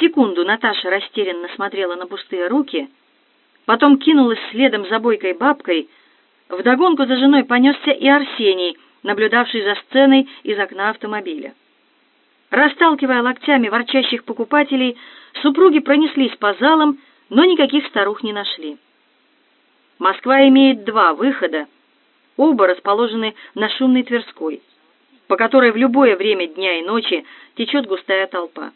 Секунду Наташа растерянно смотрела на пустые руки, потом кинулась следом за бойкой бабкой, вдогонку за женой понесся и Арсений, наблюдавший за сценой из окна автомобиля. Расталкивая локтями ворчащих покупателей, супруги пронеслись по залам, но никаких старух не нашли. Москва имеет два выхода, оба расположены на шумной Тверской, по которой в любое время дня и ночи течет густая толпа.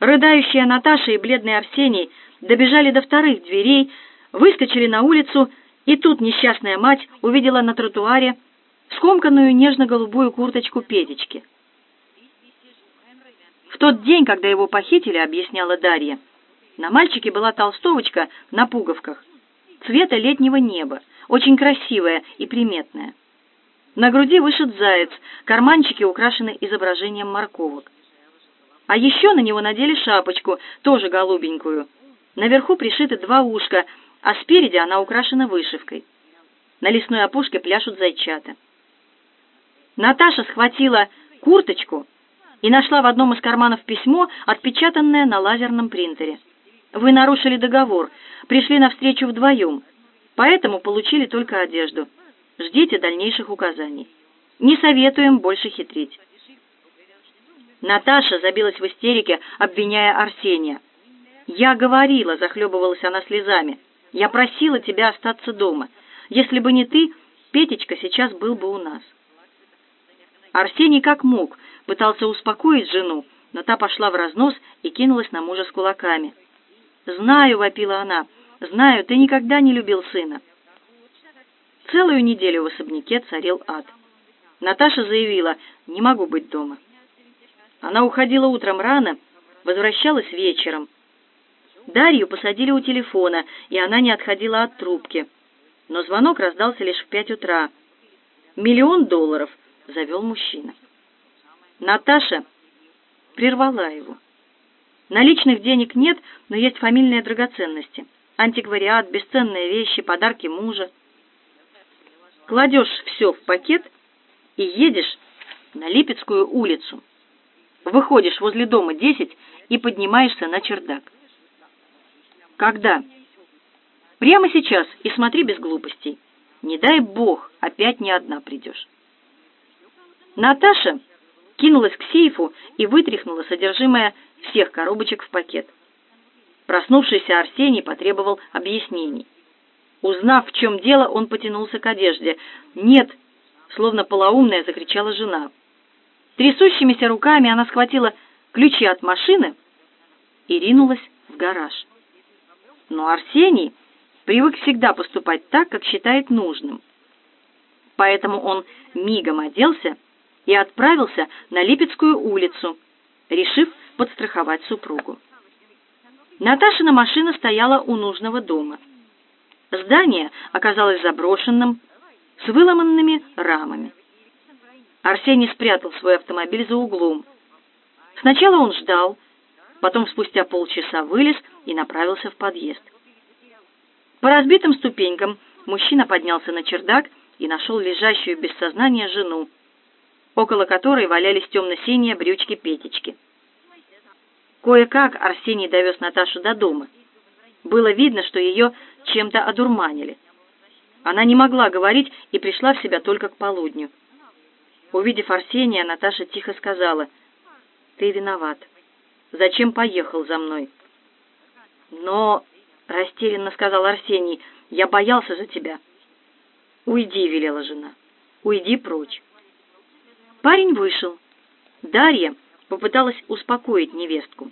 Рыдающая Наташа и бледный Арсений добежали до вторых дверей, выскочили на улицу, и тут несчастная мать увидела на тротуаре скомканную нежно-голубую курточку Петечки. В тот день, когда его похитили, объясняла Дарья, на мальчике была толстовочка на пуговках, цвета летнего неба, очень красивая и приметная. На груди вышит заяц, карманчики украшены изображением морковок. А еще на него надели шапочку, тоже голубенькую. Наверху пришиты два ушка, а спереди она украшена вышивкой. На лесной опушке пляшут зайчата. Наташа схватила курточку и нашла в одном из карманов письмо, отпечатанное на лазерном принтере. Вы нарушили договор, пришли навстречу вдвоем, поэтому получили только одежду. Ждите дальнейших указаний. Не советуем больше хитрить. Наташа забилась в истерике, обвиняя Арсения. «Я говорила», — захлебывалась она слезами, — «я просила тебя остаться дома. Если бы не ты, Петечка сейчас был бы у нас». Арсений как мог пытался успокоить жену, но та пошла в разнос и кинулась на мужа с кулаками. «Знаю», — вопила она, — «знаю, ты никогда не любил сына». Целую неделю в особняке царил ад. Наташа заявила, «Не могу быть дома». Она уходила утром рано, возвращалась вечером. Дарью посадили у телефона, и она не отходила от трубки. Но звонок раздался лишь в пять утра. «Миллион долларов», — завел мужчина. Наташа прервала его. Наличных денег нет, но есть фамильные драгоценности. Антиквариат, бесценные вещи, подарки мужа. Кладешь все в пакет и едешь на Липецкую улицу. Выходишь возле дома 10 и поднимаешься на чердак. Когда? Прямо сейчас и смотри без глупостей. Не дай бог, опять не одна придешь. Наташа кинулась к сейфу и вытряхнула содержимое всех коробочек в пакет. Проснувшийся Арсений потребовал объяснений. Узнав, в чем дело, он потянулся к одежде. «Нет!» — словно полоумная закричала жена. Трясущимися руками она схватила ключи от машины и ринулась в гараж. Но Арсений привык всегда поступать так, как считает нужным. Поэтому он мигом оделся и отправился на Липецкую улицу, решив подстраховать супругу. Наташина машина стояла у нужного дома. Здание оказалось заброшенным, с выломанными рамами. Арсений спрятал свой автомобиль за углом. Сначала он ждал, потом спустя полчаса вылез и направился в подъезд. По разбитым ступенькам мужчина поднялся на чердак и нашел лежащую без сознания жену, около которой валялись темно-синие брючки Петечки. Кое-как Арсений довез Наташу до дома. Было видно, что ее чем-то одурманили. Она не могла говорить и пришла в себя только к полудню. Увидев Арсения, Наташа тихо сказала, «Ты виноват. Зачем поехал за мной?» «Но...» — растерянно сказал Арсений, «я боялся за тебя». «Уйди», — велела жена, «уйди прочь». Парень вышел. Дарья попыталась успокоить невестку.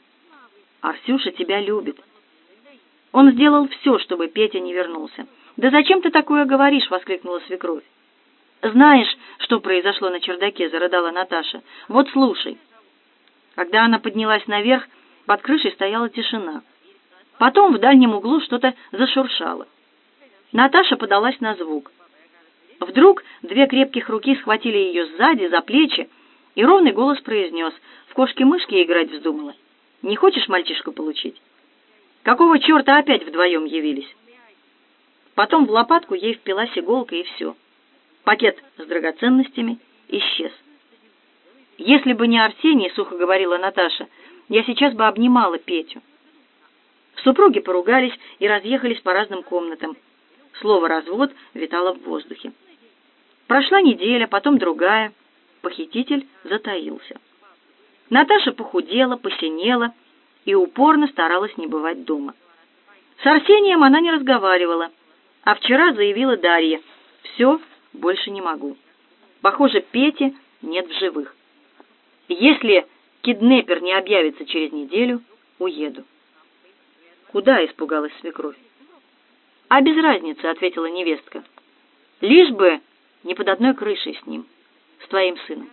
«Арсюша тебя любит». Он сделал все, чтобы Петя не вернулся. «Да зачем ты такое говоришь?» — воскликнула свекровь. «Знаешь, что произошло на чердаке?» — зарыдала Наташа. «Вот слушай». Когда она поднялась наверх, под крышей стояла тишина. Потом в дальнем углу что-то зашуршало. Наташа подалась на звук. Вдруг две крепких руки схватили ее сзади, за плечи, и ровный голос произнес, «В кошки-мышки играть вздумала. Не хочешь мальчишку получить?» Какого черта опять вдвоем явились? Потом в лопатку ей впилась иголка, и все. Пакет с драгоценностями исчез. Если бы не Арсений, сухо говорила Наташа, я сейчас бы обнимала Петю. Супруги поругались и разъехались по разным комнатам. Слово «развод» витало в воздухе. Прошла неделя, потом другая. Похититель затаился. Наташа похудела, посинела и упорно старалась не бывать дома. С Арсением она не разговаривала, а вчера заявила Дарья «Все, больше не могу». Похоже, Пети нет в живых. Если киднепер не объявится через неделю, уеду. Куда испугалась свекровь? А без разницы, ответила невестка. Лишь бы не под одной крышей с ним, с твоим сыном.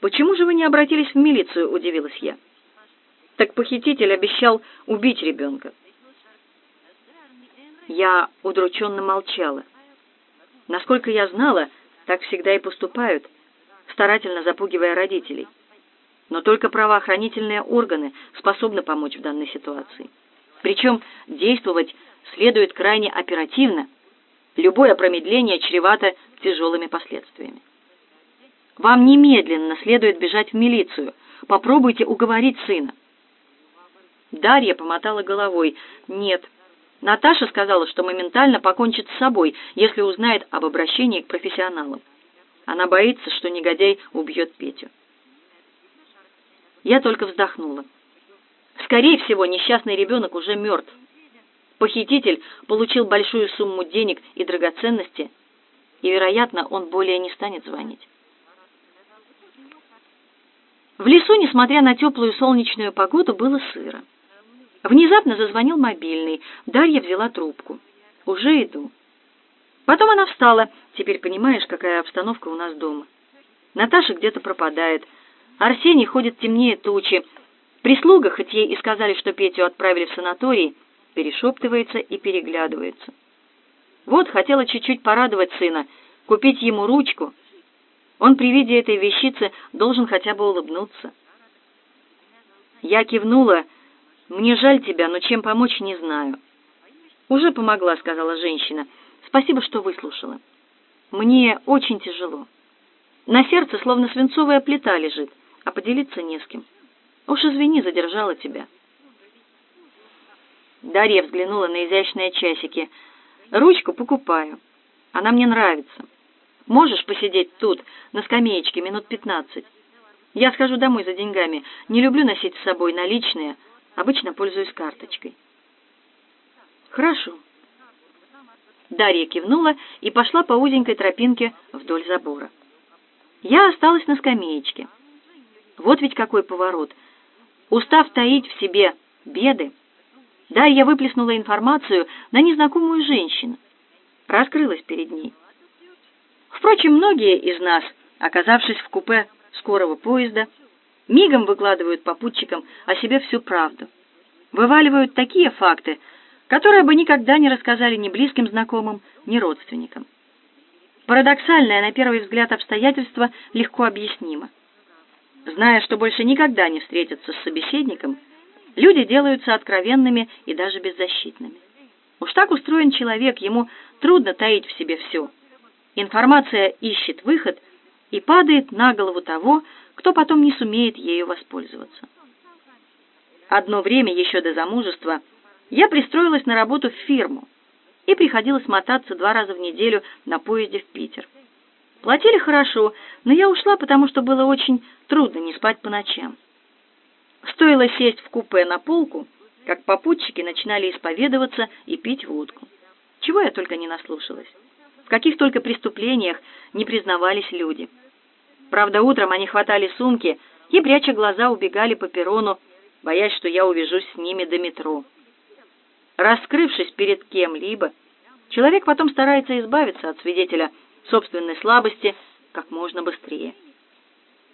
Почему же вы не обратились в милицию, удивилась я. Так похититель обещал убить ребенка. Я удрученно молчала. Насколько я знала, так всегда и поступают, старательно запугивая родителей. Но только правоохранительные органы способны помочь в данной ситуации. Причем действовать следует крайне оперативно. Любое промедление чревато тяжелыми последствиями. Вам немедленно следует бежать в милицию. Попробуйте уговорить сына. Дарья помотала головой. Нет. Наташа сказала, что моментально покончит с собой, если узнает об обращении к профессионалам. Она боится, что негодяй убьет Петю. Я только вздохнула. Скорее всего, несчастный ребенок уже мертв. Похититель получил большую сумму денег и драгоценности, и, вероятно, он более не станет звонить. В лесу, несмотря на теплую солнечную погоду, было сыро. Внезапно зазвонил мобильный. Дарья взяла трубку. «Уже иду». Потом она встала. «Теперь понимаешь, какая обстановка у нас дома?» Наташа где-то пропадает. Арсений ходит темнее тучи. Прислуга, хоть ей и сказали, что Петю отправили в санаторий, перешептывается и переглядывается. Вот хотела чуть-чуть порадовать сына, купить ему ручку. Он при виде этой вещицы должен хотя бы улыбнуться. Я кивнула. «Мне жаль тебя, но чем помочь, не знаю». «Уже помогла», — сказала женщина. «Спасибо, что выслушала. Мне очень тяжело. На сердце словно свинцовая плита лежит, а поделиться не с кем». Уж извини, задержала тебя. Дарья взглянула на изящные часики. Ручку покупаю. Она мне нравится. Можешь посидеть тут, на скамеечке, минут пятнадцать? Я схожу домой за деньгами. Не люблю носить с собой наличные. Обычно пользуюсь карточкой. Хорошо. Дарья кивнула и пошла по узенькой тропинке вдоль забора. Я осталась на скамеечке. Вот ведь какой поворот — Устав таить в себе беды, да, я выплеснула информацию на незнакомую женщину. Раскрылась перед ней. Впрочем, многие из нас, оказавшись в купе скорого поезда, мигом выкладывают попутчикам о себе всю правду. Вываливают такие факты, которые бы никогда не рассказали ни близким знакомым, ни родственникам. Парадоксальное на первый взгляд обстоятельство легко объяснимо. Зная, что больше никогда не встретятся с собеседником, люди делаются откровенными и даже беззащитными. Уж так устроен человек, ему трудно таить в себе все. Информация ищет выход и падает на голову того, кто потом не сумеет ею воспользоваться. Одно время еще до замужества я пристроилась на работу в фирму и приходилось мотаться два раза в неделю на поезде в Питер. Платили хорошо, но я ушла, потому что было очень трудно не спать по ночам. Стоило сесть в купе на полку, как попутчики начинали исповедоваться и пить водку. Чего я только не наслушалась. В каких только преступлениях не признавались люди. Правда, утром они хватали сумки и, пряча глаза, убегали по перрону, боясь, что я увяжусь с ними до метро. Раскрывшись перед кем-либо, человек потом старается избавиться от свидетеля собственной слабости как можно быстрее.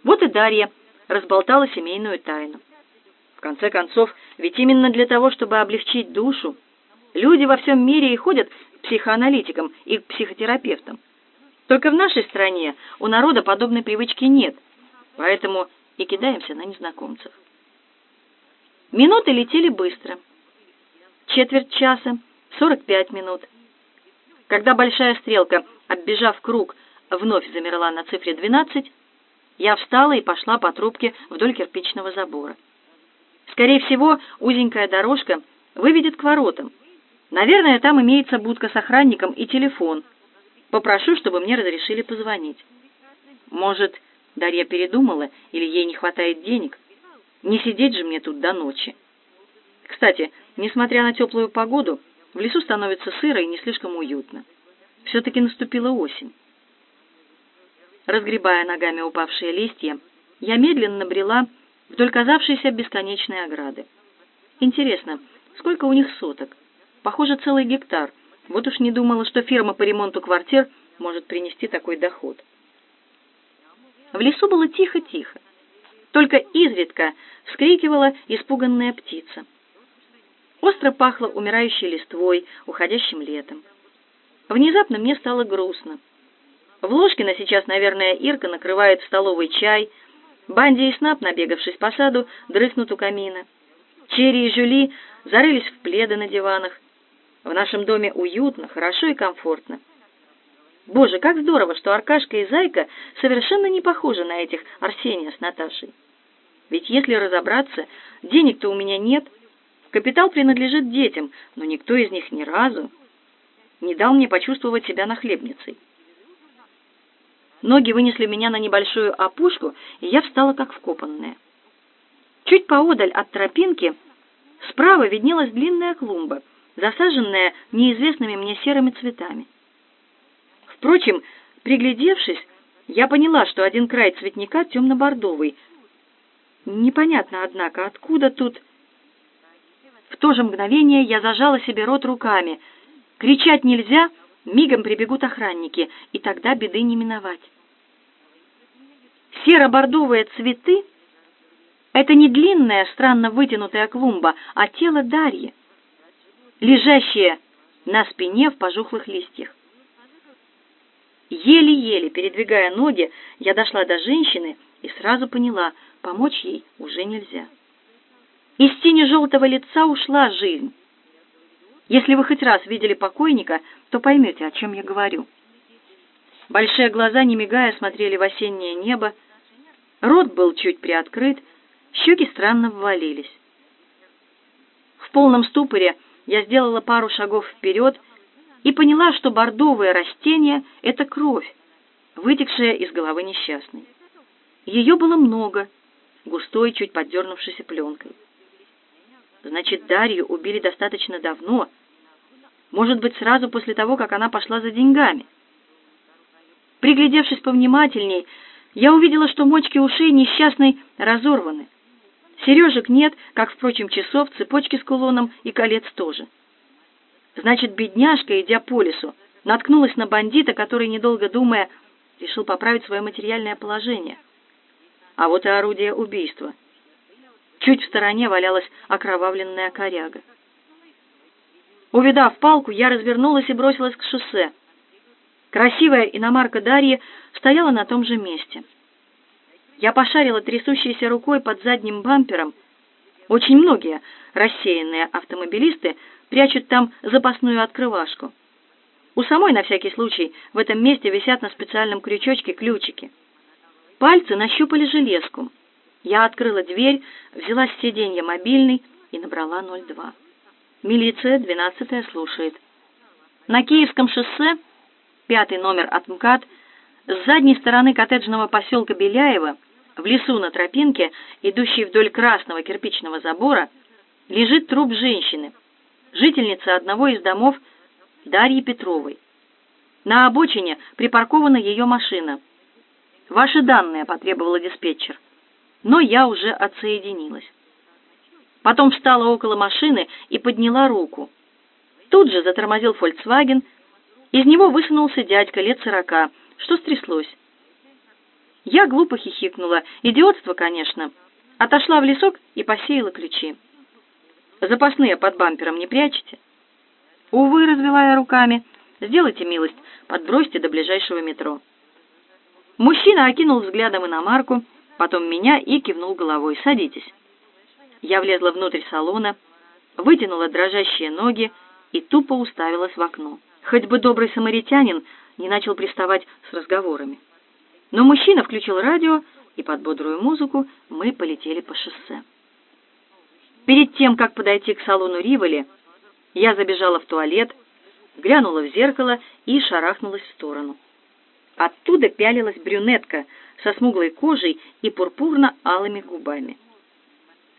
Вот и Дарья разболтала семейную тайну. В конце концов, ведь именно для того, чтобы облегчить душу, люди во всем мире и ходят к психоаналитикам и к психотерапевтам. Только в нашей стране у народа подобной привычки нет, поэтому и кидаемся на незнакомцев. Минуты летели быстро. Четверть часа, сорок пять минут. Когда большая стрелка, оббежав круг, вновь замерла на цифре 12, я встала и пошла по трубке вдоль кирпичного забора. Скорее всего, узенькая дорожка выведет к воротам. Наверное, там имеется будка с охранником и телефон. Попрошу, чтобы мне разрешили позвонить. Может, Дарья передумала или ей не хватает денег? Не сидеть же мне тут до ночи. Кстати, несмотря на теплую погоду, в лесу становится сыро и не слишком уютно. Все-таки наступила осень. Разгребая ногами упавшие листья, я медленно брела вдоль казавшейся бесконечной ограды. Интересно, сколько у них соток? Похоже, целый гектар. Вот уж не думала, что фирма по ремонту квартир может принести такой доход. В лесу было тихо-тихо. Только изредка вскрикивала испуганная птица. Остро пахло умирающей листвой, уходящим летом. Внезапно мне стало грустно. В Ложкино сейчас, наверное, Ирка накрывает в столовой чай, Банди и Снап, набегавшись по саду, дрыхнут у камина. Черри и Жюли зарылись в пледы на диванах. В нашем доме уютно, хорошо и комфортно. Боже, как здорово, что Аркашка и Зайка совершенно не похожи на этих Арсения с Наташей. Ведь если разобраться, денег-то у меня нет. Капитал принадлежит детям, но никто из них ни разу не дал мне почувствовать себя нахлебницей. Ноги вынесли меня на небольшую опушку, и я встала как вкопанная. Чуть поодаль от тропинки справа виднелась длинная клумба, засаженная неизвестными мне серыми цветами. Впрочем, приглядевшись, я поняла, что один край цветника темно-бордовый. Непонятно, однако, откуда тут... В то же мгновение я зажала себе рот руками. Кричать нельзя, мигом прибегут охранники, и тогда беды не миновать. Серо-бордовые цветы — это не длинная, странно вытянутая клумба, а тело Дарьи, лежащее на спине в пожухлых листьях. Еле-еле передвигая ноги, я дошла до женщины и сразу поняла, помочь ей уже нельзя. Из тени желтого лица ушла жизнь. Если вы хоть раз видели покойника, то поймете, о чем я говорю. Большие глаза, не мигая, смотрели в осеннее небо, Рот был чуть приоткрыт, щеки странно ввалились. В полном ступоре я сделала пару шагов вперед и поняла, что бордовое растение — это кровь, вытекшая из головы несчастной. Ее было много, густой, чуть поддернувшейся пленкой. Значит, Дарью убили достаточно давно, может быть, сразу после того, как она пошла за деньгами. Приглядевшись повнимательней, я увидела, что мочки ушей несчастной разорваны. Сережек нет, как, впрочем, часов, цепочки с кулоном и колец тоже. Значит, бедняжка, идя по лесу, наткнулась на бандита, который, недолго думая, решил поправить свое материальное положение. А вот и орудие убийства. Чуть в стороне валялась окровавленная коряга. Увидав палку, я развернулась и бросилась к шоссе. Красивая иномарка Дарьи стояла на том же месте. Я пошарила трясущейся рукой под задним бампером. Очень многие рассеянные автомобилисты прячут там запасную открывашку. У самой, на всякий случай, в этом месте висят на специальном крючочке ключики. Пальцы нащупали железку. Я открыла дверь, взяла с сиденья мобильный и набрала 02. Милиция, 12 слушает. На Киевском шоссе пятый номер от МКАД, с задней стороны коттеджного поселка Беляева, в лесу на тропинке, идущей вдоль красного кирпичного забора, лежит труп женщины, жительницы одного из домов Дарьи Петровой. На обочине припаркована ее машина. Ваши данные потребовала диспетчер, но я уже отсоединилась. Потом встала около машины и подняла руку. Тут же затормозил Volkswagen из него высунулся дядька лет сорока. Что стряслось? Я глупо хихикнула. Идиотство, конечно. Отошла в лесок и посеяла ключи. Запасные под бампером не прячете? Увы, развела я руками. Сделайте милость, подбросьте до ближайшего метро. Мужчина окинул взглядом иномарку, потом меня и кивнул головой. «Садитесь». Я влезла внутрь салона, вытянула дрожащие ноги и тупо уставилась в окно. Хоть бы добрый самаритянин не начал приставать с разговорами. Но мужчина включил радио, и под бодрую музыку мы полетели по шоссе. Перед тем, как подойти к салону Риволи, я забежала в туалет, глянула в зеркало и шарахнулась в сторону. Оттуда пялилась брюнетка со смуглой кожей и пурпурно-алыми губами.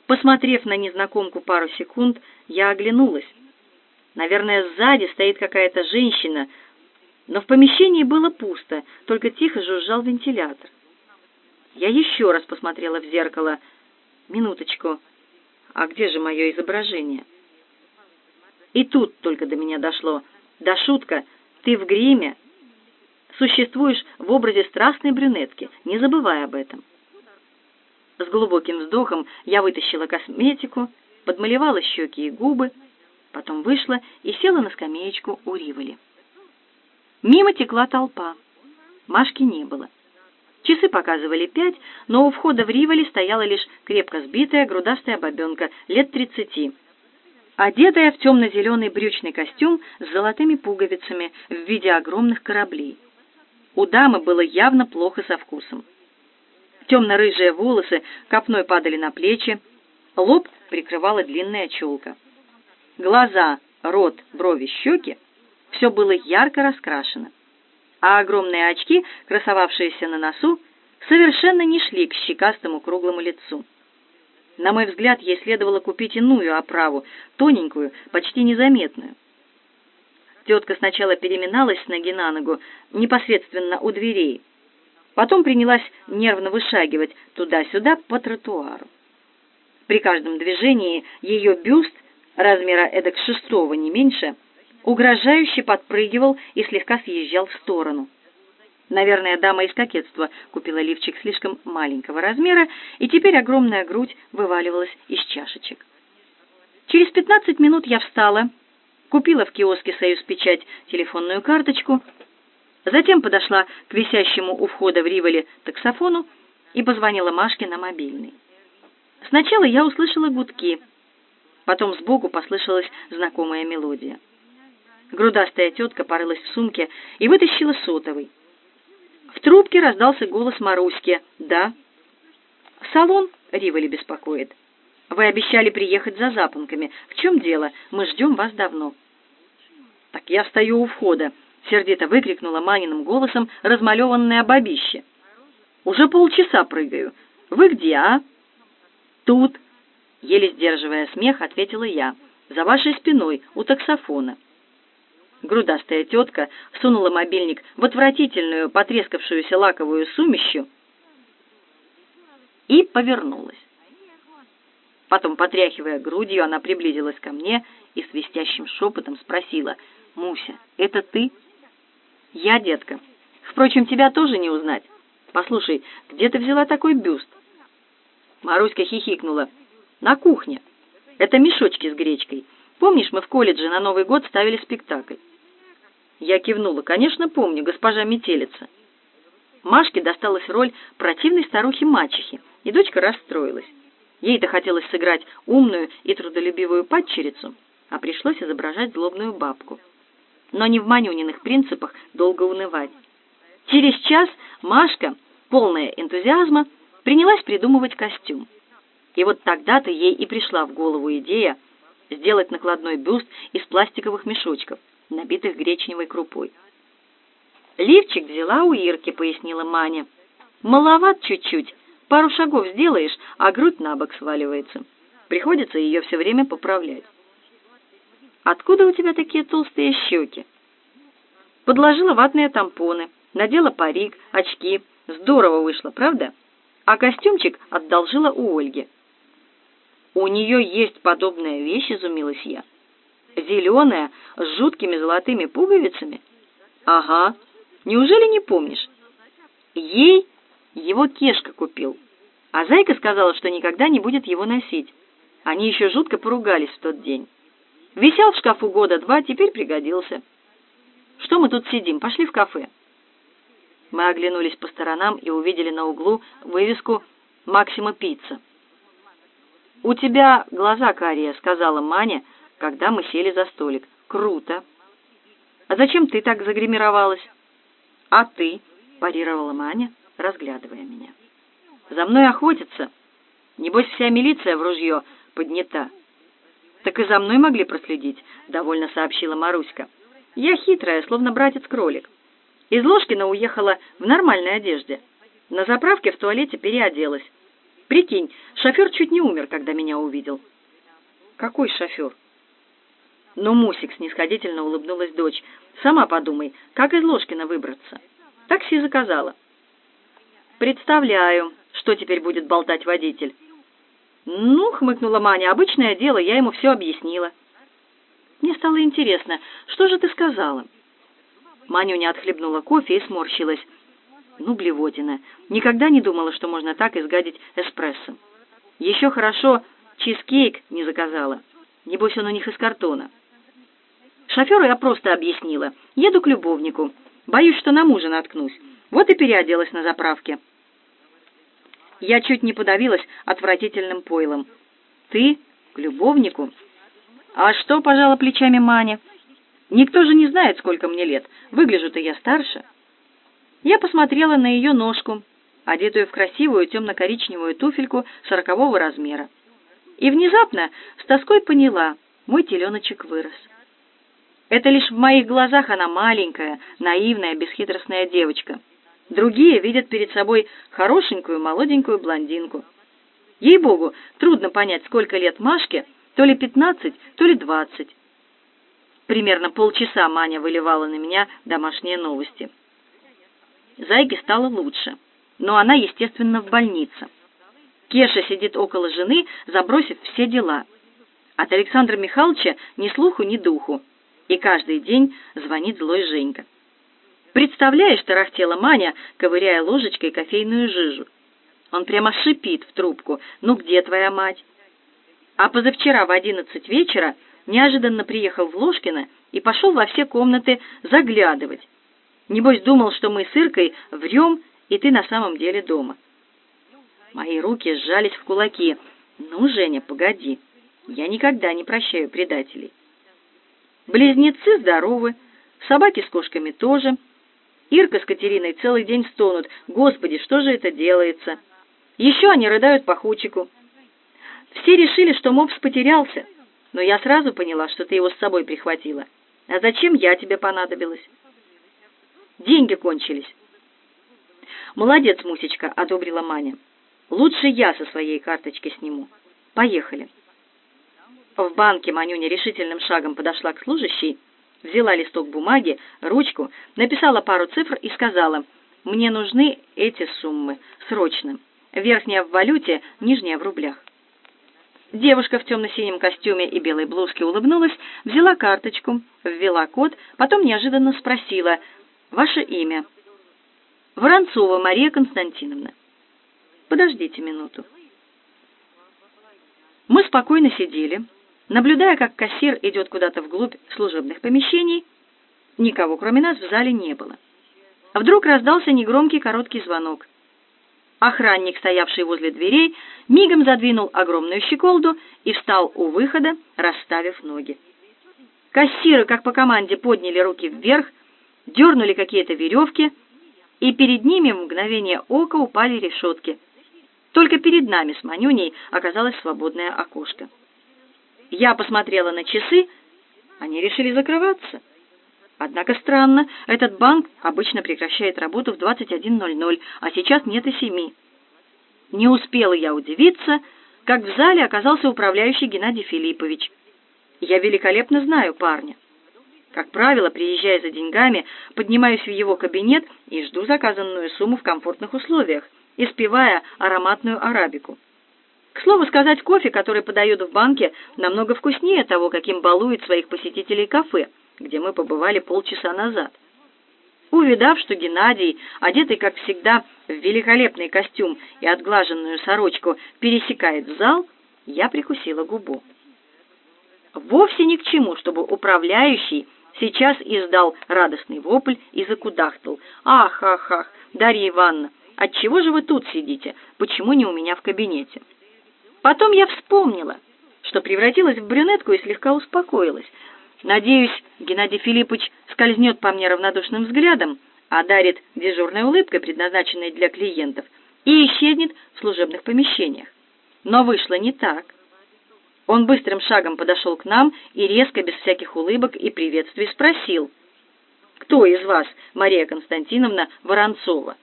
Посмотрев на незнакомку пару секунд, я оглянулась. Наверное, сзади стоит какая-то женщина, но в помещении было пусто, только тихо жужжал вентилятор. Я еще раз посмотрела в зеркало. Минуточку. А где же мое изображение? И тут только до меня дошло. Да шутка, ты в гриме. Существуешь в образе страстной брюнетки, не забывай об этом. С глубоким вздохом я вытащила косметику, подмалевала щеки и губы, потом вышла и села на скамеечку у Риволи. Мимо текла толпа. Машки не было. Часы показывали пять, но у входа в Риволи стояла лишь крепко сбитая грудастая бабенка лет тридцати, одетая в темно-зеленый брючный костюм с золотыми пуговицами в виде огромных кораблей. У дамы было явно плохо со вкусом. Темно-рыжие волосы копной падали на плечи, лоб прикрывала длинная челка. Глаза, рот, брови, щеки — все было ярко раскрашено, а огромные очки, красовавшиеся на носу, совершенно не шли к щекастому круглому лицу. На мой взгляд, ей следовало купить иную оправу, тоненькую, почти незаметную. Тетка сначала переминалась с ноги на ногу, непосредственно у дверей, Потом принялась нервно вышагивать туда-сюда по тротуару. При каждом движении ее бюст, размера эдак шестого не меньше, угрожающе подпрыгивал и слегка съезжал в сторону. Наверное, дама из кокетства купила лифчик слишком маленького размера, и теперь огромная грудь вываливалась из чашечек. Через пятнадцать минут я встала, купила в киоске «Союз Печать» телефонную карточку — Затем подошла к висящему у входа в Риволе таксофону и позвонила Машке на мобильный. Сначала я услышала гудки, потом сбоку послышалась знакомая мелодия. Грудастая тетка порылась в сумке и вытащила сотовый. В трубке раздался голос Маруськи. «Да». «Салон Риволи беспокоит. Вы обещали приехать за запонками. В чем дело? Мы ждем вас давно». «Так я стою у входа», — сердито выкрикнула Маниным голосом размалеванное бабище. «Уже полчаса прыгаю. Вы где, а?» «Тут», — еле сдерживая смех, ответила я, — «за вашей спиной, у таксофона». Грудастая тетка сунула мобильник в отвратительную, потрескавшуюся лаковую сумищу и повернулась. Потом, потряхивая грудью, она приблизилась ко мне и свистящим шепотом спросила, «Муся, это ты?» «Я, детка. Впрочем, тебя тоже не узнать. Послушай, где ты взяла такой бюст?» Маруська хихикнула. «На кухне. Это мешочки с гречкой. Помнишь, мы в колледже на Новый год ставили спектакль?» Я кивнула. «Конечно, помню, госпожа Метелица». Машке досталась роль противной старухи-мачехи, и дочка расстроилась. Ей-то хотелось сыграть умную и трудолюбивую падчерицу, а пришлось изображать злобную бабку но не в Манюниных принципах долго унывать. Через час Машка, полная энтузиазма, принялась придумывать костюм. И вот тогда-то ей и пришла в голову идея сделать накладной бюст из пластиковых мешочков, набитых гречневой крупой. «Лифчик взяла у Ирки», — пояснила Маня. «Маловат чуть-чуть, пару шагов сделаешь, а грудь на бок сваливается. Приходится ее все время поправлять». Откуда у тебя такие толстые щеки?» Подложила ватные тампоны, надела парик, очки. Здорово вышло, правда? А костюмчик одолжила у Ольги. «У нее есть подобная вещь», — изумилась я. «Зеленая, с жуткими золотыми пуговицами?» «Ага. Неужели не помнишь?» Ей его Кешка купил, а Зайка сказала, что никогда не будет его носить. Они еще жутко поругались в тот день. Висел в шкафу года два, теперь пригодился. Что мы тут сидим? Пошли в кафе. Мы оглянулись по сторонам и увидели на углу вывеску «Максима пицца». «У тебя глаза карие», — сказала Маня, когда мы сели за столик. «Круто!» «А зачем ты так загримировалась?» «А ты?» — парировала Маня, разглядывая меня. «За мной охотятся. Небось, вся милиция в ружье поднята. Так и за мной могли проследить, довольно сообщила Маруська. Я хитрая, словно братец-кролик. Из Ложкина уехала в нормальной одежде. На заправке в туалете переоделась. Прикинь, шофер чуть не умер, когда меня увидел. Какой шофер? Ну, Мусик, снисходительно улыбнулась дочь. Сама подумай, как из Ложкина выбраться. Такси заказала. Представляю, что теперь будет болтать водитель. Ну, хмыкнула Маня, обычное дело, я ему все объяснила. Мне стало интересно, что же ты сказала? Манюня отхлебнула кофе и сморщилась. Ну, блевотина. Никогда не думала, что можно так изгадить эспрессо. Еще хорошо чизкейк не заказала. Небось, он у них из картона. Шоферу я просто объяснила. Еду к любовнику. Боюсь, что на мужа наткнусь. Вот и переоделась на заправке. Я чуть не подавилась отвратительным пойлом. Ты к любовнику? А что, пожала плечами Маня? Никто же не знает, сколько мне лет. Выгляжу-то я старше. Я посмотрела на ее ножку, одетую в красивую темно-коричневую туфельку сорокового размера. И внезапно с тоской поняла, мой теленочек вырос. Это лишь в моих глазах она маленькая, наивная, бесхитростная девочка. Другие видят перед собой хорошенькую, молоденькую блондинку. Ей-богу, трудно понять, сколько лет Машке, то ли пятнадцать, то ли двадцать. Примерно полчаса Маня выливала на меня домашние новости. Зайке стало лучше, но она, естественно, в больнице. Кеша сидит около жены, забросив все дела. От Александра Михайловича ни слуху, ни духу. И каждый день звонит злой Женька. Представляешь, тарахтела Маня, ковыряя ложечкой кофейную жижу. Он прямо шипит в трубку. «Ну где твоя мать?» А позавчера в одиннадцать вечера неожиданно приехал в Ложкино и пошел во все комнаты заглядывать. Небось думал, что мы с Иркой врем, и ты на самом деле дома. Мои руки сжались в кулаки. Ну, Женя, погоди. Я никогда не прощаю предателей. Близнецы здоровы, собаки с кошками тоже. Ирка с Катериной целый день стонут. Господи, что же это делается? Еще они рыдают по хучику. Все решили, что мопс потерялся, но я сразу поняла, что ты его с собой прихватила. А зачем я тебе понадобилась? Деньги кончились. Молодец, Мусечка, одобрила Маня. Лучше я со своей карточки сниму. Поехали. В банке Манюня решительным шагом подошла к служащей, взяла листок бумаги, ручку, написала пару цифр и сказала, «Мне нужны эти суммы, срочно. Верхняя в валюте, нижняя в рублях». Девушка в темно-синем костюме и белой блузке улыбнулась, взяла карточку, ввела код, потом неожиданно спросила, «Ваше имя?» «Воронцова Мария Константиновна». «Подождите минуту». Мы спокойно сидели, Наблюдая, как кассир идет куда-то вглубь служебных помещений, никого кроме нас в зале не было. А вдруг раздался негромкий короткий звонок. Охранник, стоявший возле дверей, мигом задвинул огромную щеколду и встал у выхода, расставив ноги. Кассиры, как по команде, подняли руки вверх, дернули какие-то веревки, и перед ними в мгновение ока упали решетки. Только перед нами с Манюней оказалось свободное окошко. Я посмотрела на часы, они решили закрываться. Однако странно, этот банк обычно прекращает работу в 21:00, а сейчас нет и семи. Не успела я удивиться, как в зале оказался управляющий Геннадий Филиппович. Я великолепно знаю парня. Как правило, приезжая за деньгами, поднимаюсь в его кабинет и жду заказанную сумму в комфортных условиях, испевая ароматную арабику. К слову сказать, кофе, который подают в банке, намного вкуснее того, каким балует своих посетителей кафе, где мы побывали полчаса назад. Увидав, что Геннадий, одетый, как всегда, в великолепный костюм и отглаженную сорочку, пересекает зал, я прикусила губу. Вовсе ни к чему, чтобы управляющий сейчас издал радостный вопль и закудахтал. «Ах, ах, ах, Дарья Ивановна, отчего же вы тут сидите? Почему не у меня в кабинете?» Потом я вспомнила, что превратилась в брюнетку и слегка успокоилась. Надеюсь, Геннадий Филиппович скользнет по мне равнодушным взглядом, одарит дежурной улыбкой, предназначенной для клиентов, и исчезнет в служебных помещениях. Но вышло не так. Он быстрым шагом подошел к нам и резко, без всяких улыбок и приветствий, спросил, «Кто из вас, Мария Константиновна Воронцова?»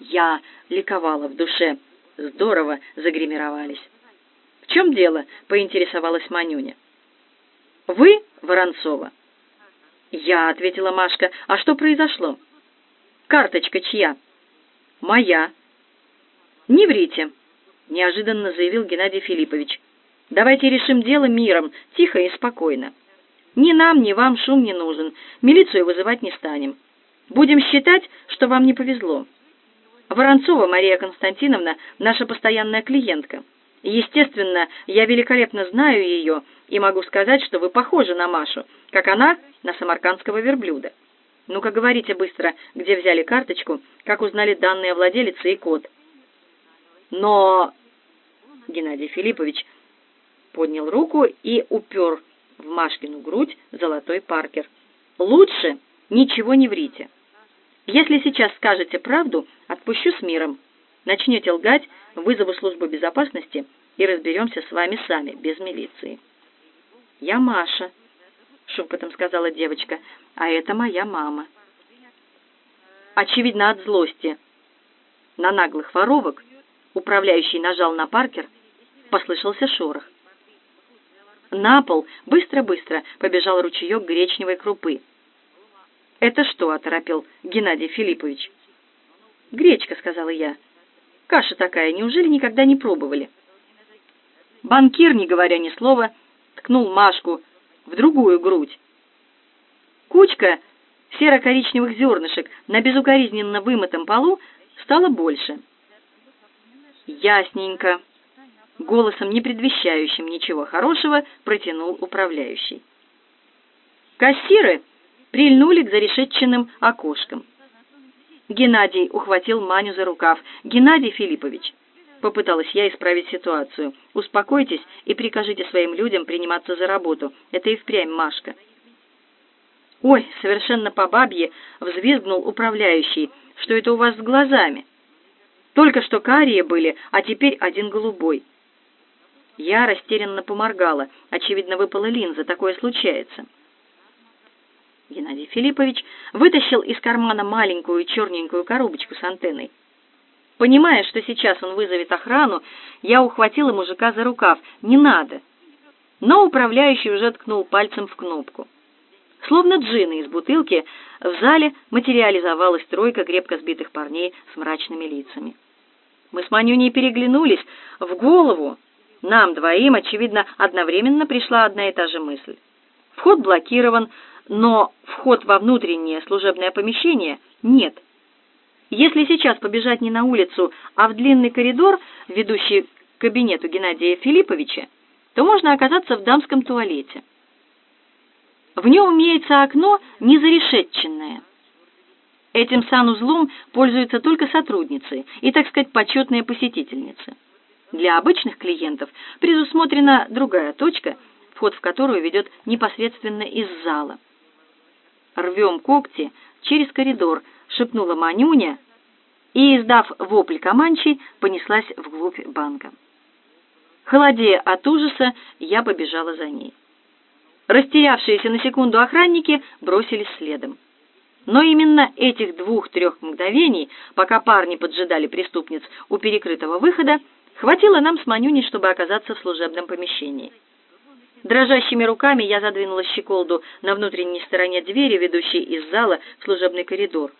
Я ликовала в душе. Здорово загримировались. «В чем дело?» — поинтересовалась Манюня. «Вы Воронцова?» «Я», — ответила Машка. «А что произошло?» «Карточка чья?» «Моя». «Не врите», — неожиданно заявил Геннадий Филиппович. «Давайте решим дело миром, тихо и спокойно. Ни нам, ни вам шум не нужен, милицию вызывать не станем. Будем считать, что вам не повезло. Воронцова Мария Константиновна — наша постоянная клиентка. Естественно, я великолепно знаю ее и могу сказать, что вы похожи на Машу, как она на самаркандского верблюда. Ну-ка говорите быстро, где взяли карточку, как узнали данные владелицы и код. Но Геннадий Филиппович поднял руку и упер в Машкину грудь золотой паркер. Лучше ничего не врите. Если сейчас скажете правду, отпущу с миром. Начнете лгать, вызову службу безопасности и разберемся с вами сами, без милиции. Я Маша, шепотом сказала девочка, а это моя мама. Очевидно, от злости на наглых воровок управляющий нажал на Паркер, послышался шорох. На пол быстро-быстро побежал ручеек гречневой крупы. «Это что?» — оторопел Геннадий Филиппович. «Гречка», — сказала я. «Каша такая, неужели никогда не пробовали?» Банкир, не говоря ни слова, ткнул Машку в другую грудь. Кучка серо-коричневых зернышек на безукоризненно вымытом полу стала больше. «Ясненько», — голосом, не предвещающим ничего хорошего, протянул управляющий. Кассиры прильнули к зарешетченным окошкам. Геннадий ухватил Маню за рукав. «Геннадий Филиппович!» Попыталась я исправить ситуацию. «Успокойтесь и прикажите своим людям приниматься за работу. Это и впрямь Машка». «Ой!» — совершенно по бабье взвизгнул управляющий. «Что это у вас с глазами?» «Только что карие были, а теперь один голубой». Я растерянно поморгала. Очевидно, выпала линза. Такое случается. Геннадий Филиппович вытащил из кармана маленькую черненькую коробочку с антенной. Понимая, что сейчас он вызовет охрану, я ухватила мужика за рукав. «Не надо!» Но управляющий уже ткнул пальцем в кнопку. Словно джины из бутылки, в зале материализовалась тройка крепко сбитых парней с мрачными лицами. Мы с Манюней переглянулись. В голову нам двоим, очевидно, одновременно пришла одна и та же мысль. Вход блокирован, но вход во внутреннее служебное помещение нет. Если сейчас побежать не на улицу, а в длинный коридор, ведущий к кабинету Геннадия Филипповича, то можно оказаться в дамском туалете. В нем имеется окно незарешетченное. Этим санузлом пользуются только сотрудницы и, так сказать, почетные посетительницы. Для обычных клиентов предусмотрена другая точка, вход в которую ведет непосредственно из зала рвем когти через коридор», — шепнула Манюня и, издав вопль Каманчи, понеслась вглубь банка. Холодея от ужаса, я побежала за ней. Растерявшиеся на секунду охранники бросились следом. Но именно этих двух-трех мгновений, пока парни поджидали преступниц у перекрытого выхода, хватило нам с Манюней, чтобы оказаться в служебном помещении. Дрожащими руками я задвинула щеколду на внутренней стороне двери, ведущей из зала в служебный коридор.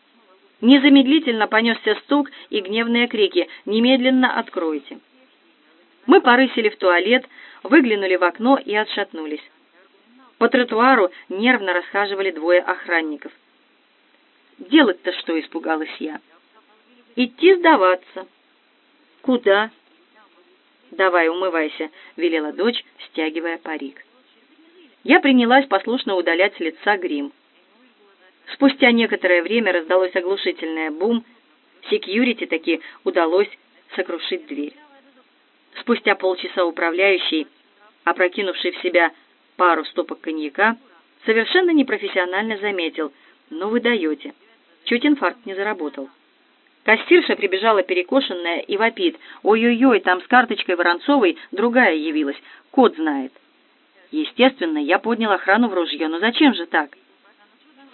Незамедлительно понесся стук и гневные крики «Немедленно откройте!». Мы порысили в туалет, выглянули в окно и отшатнулись. По тротуару нервно расхаживали двое охранников. «Делать-то что?» — испугалась я. «Идти сдаваться». «Куда?» «Давай, умывайся», — велела дочь, стягивая парик. Я принялась послушно удалять с лица грим. Спустя некоторое время раздалось оглушительное бум. Секьюрити таки удалось сокрушить дверь. Спустя полчаса управляющий, опрокинувший в себя пару стопок коньяка, совершенно непрофессионально заметил, «Ну вы даете, чуть инфаркт не заработал». Кассирша прибежала перекошенная и вопит. «Ой-ой-ой, там с карточкой Воронцовой другая явилась. Кот знает». Естественно, я поднял охрану в ружье. Но зачем же так?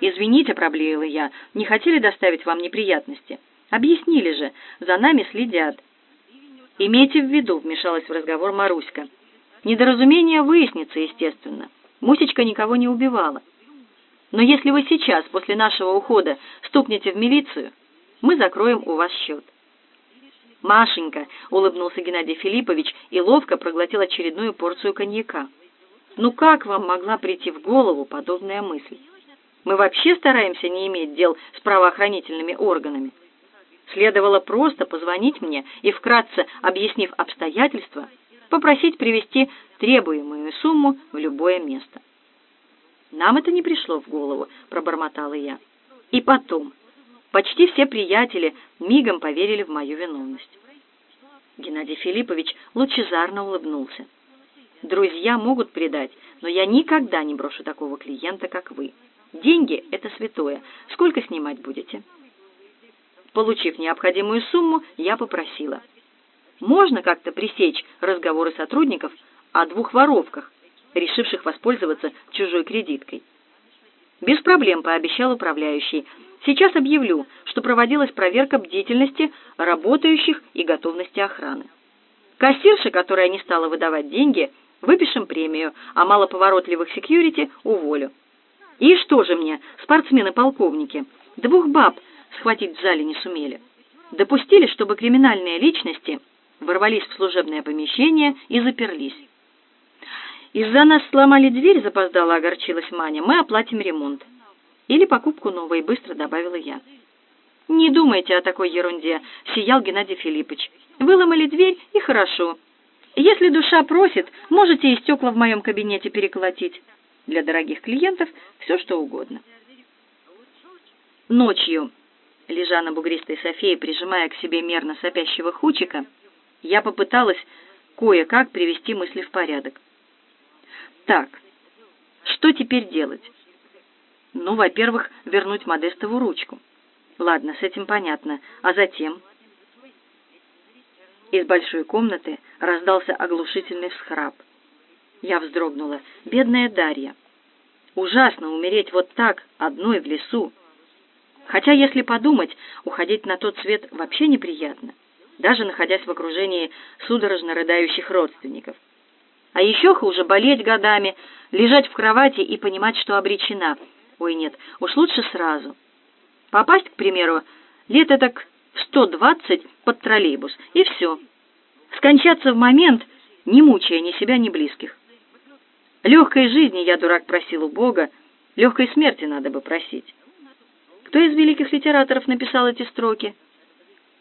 «Извините», — проблеяла я, — «не хотели доставить вам неприятности?» «Объяснили же, за нами следят». «Имейте в виду», — вмешалась в разговор Маруська. «Недоразумение выяснится, естественно. Мусечка никого не убивала. Но если вы сейчас, после нашего ухода, стукнете в милицию, мы закроем у вас счет». «Машенька», — улыбнулся Геннадий Филиппович и ловко проглотил очередную порцию коньяка. «Ну как вам могла прийти в голову подобная мысль? Мы вообще стараемся не иметь дел с правоохранительными органами. Следовало просто позвонить мне и, вкратце объяснив обстоятельства, попросить привезти требуемую сумму в любое место». «Нам это не пришло в голову», — пробормотала я. «И потом, Почти все приятели мигом поверили в мою виновность. Геннадий Филиппович лучезарно улыбнулся. «Друзья могут предать, но я никогда не брошу такого клиента, как вы. Деньги — это святое. Сколько снимать будете?» Получив необходимую сумму, я попросила. «Можно как-то пресечь разговоры сотрудников о двух воровках, решивших воспользоваться чужой кредиткой?» «Без проблем», — пообещал управляющий, — Сейчас объявлю, что проводилась проверка бдительности работающих и готовности охраны. Кассирше, которая не стала выдавать деньги, выпишем премию, а малоповоротливых секьюрити уволю. И что же мне, спортсмены-полковники, двух баб схватить в зале не сумели. Допустили, чтобы криминальные личности ворвались в служебное помещение и заперлись. Из-за нас сломали дверь, запоздала огорчилась Маня, мы оплатим ремонт. Или покупку новой, быстро добавила я. «Не думайте о такой ерунде», — сиял Геннадий Филиппович. «Выломали дверь, и хорошо. Если душа просит, можете и стекла в моем кабинете переколотить. Для дорогих клиентов все, что угодно». Ночью, лежа на бугристой софе и прижимая к себе мерно сопящего хучика, я попыталась кое-как привести мысли в порядок. Так, что теперь делать? Ну, во-первых, вернуть Модестову ручку. Ладно, с этим понятно. А затем... Из большой комнаты раздался оглушительный всхрап. Я вздрогнула. Бедная Дарья. Ужасно умереть вот так, одной в лесу. Хотя, если подумать, уходить на тот свет вообще неприятно, даже находясь в окружении судорожно рыдающих родственников. А еще хуже болеть годами, лежать в кровати и понимать, что обречена — Ой, нет, уж лучше сразу. Попасть, к примеру, лет так в 120 под троллейбус, и все. Скончаться в момент, не мучая ни себя, ни близких. Легкой жизни я, дурак, просил у Бога, легкой смерти надо бы просить. Кто из великих литераторов написал эти строки?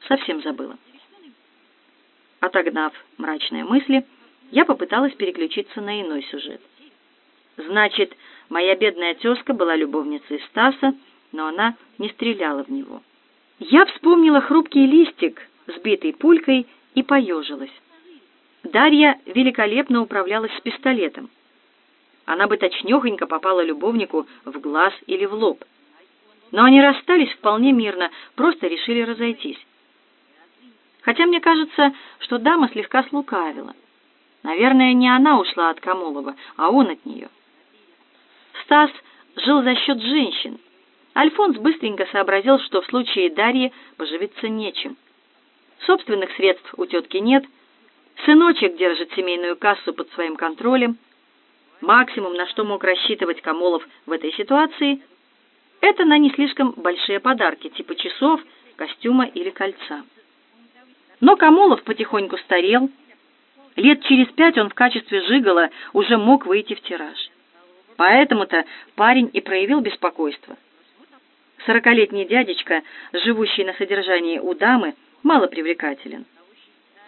Совсем забыла. Отогнав мрачные мысли, я попыталась переключиться на иной сюжет. Значит, моя бедная тезка была любовницей Стаса, но она не стреляла в него. Я вспомнила хрупкий листик, сбитый пулькой, и поежилась. Дарья великолепно управлялась с пистолетом. Она бы точнёхонько попала любовнику в глаз или в лоб. Но они расстались вполне мирно, просто решили разойтись. Хотя мне кажется, что дама слегка слукавила. Наверное, не она ушла от Камолова, а он от нее. Стас жил за счет женщин. Альфонс быстренько сообразил, что в случае Дарьи поживиться нечем. Собственных средств у тетки нет, сыночек держит семейную кассу под своим контролем. Максимум, на что мог рассчитывать Камолов в этой ситуации, это на не слишком большие подарки, типа часов, костюма или кольца. Но Камолов потихоньку старел. Лет через пять он в качестве жигала уже мог выйти в тираж. Поэтому-то парень и проявил беспокойство. Сорокалетний дядечка, живущий на содержании у дамы, мало привлекателен.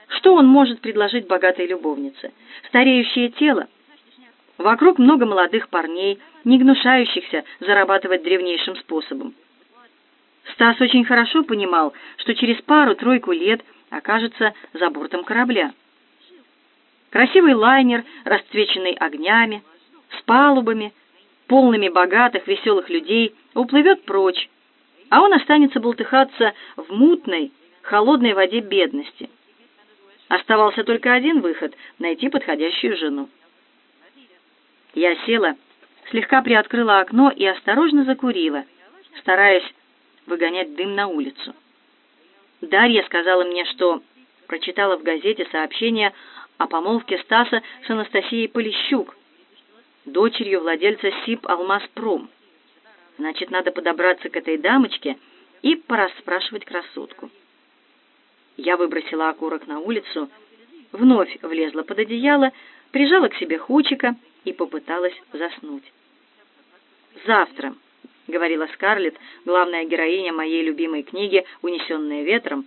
Что он может предложить богатой любовнице? Стареющее тело? Вокруг много молодых парней, не гнушающихся зарабатывать древнейшим способом. Стас очень хорошо понимал, что через пару-тройку лет окажется за бортом корабля. Красивый лайнер, расцвеченный огнями, с палубами, полными богатых, веселых людей, уплывет прочь, а он останется болтыхаться в мутной, холодной воде бедности. Оставался только один выход — найти подходящую жену. Я села, слегка приоткрыла окно и осторожно закурила, стараясь выгонять дым на улицу. Дарья сказала мне, что прочитала в газете сообщение о помолвке Стаса с Анастасией Полищук, дочерью владельца СИП «Алмазпром». Значит, надо подобраться к этой дамочке и порасспрашивать красотку. Я выбросила окурок на улицу, вновь влезла под одеяло, прижала к себе Хучика и попыталась заснуть. «Завтра», — говорила Скарлетт, главная героиня моей любимой книги «Унесенная ветром»,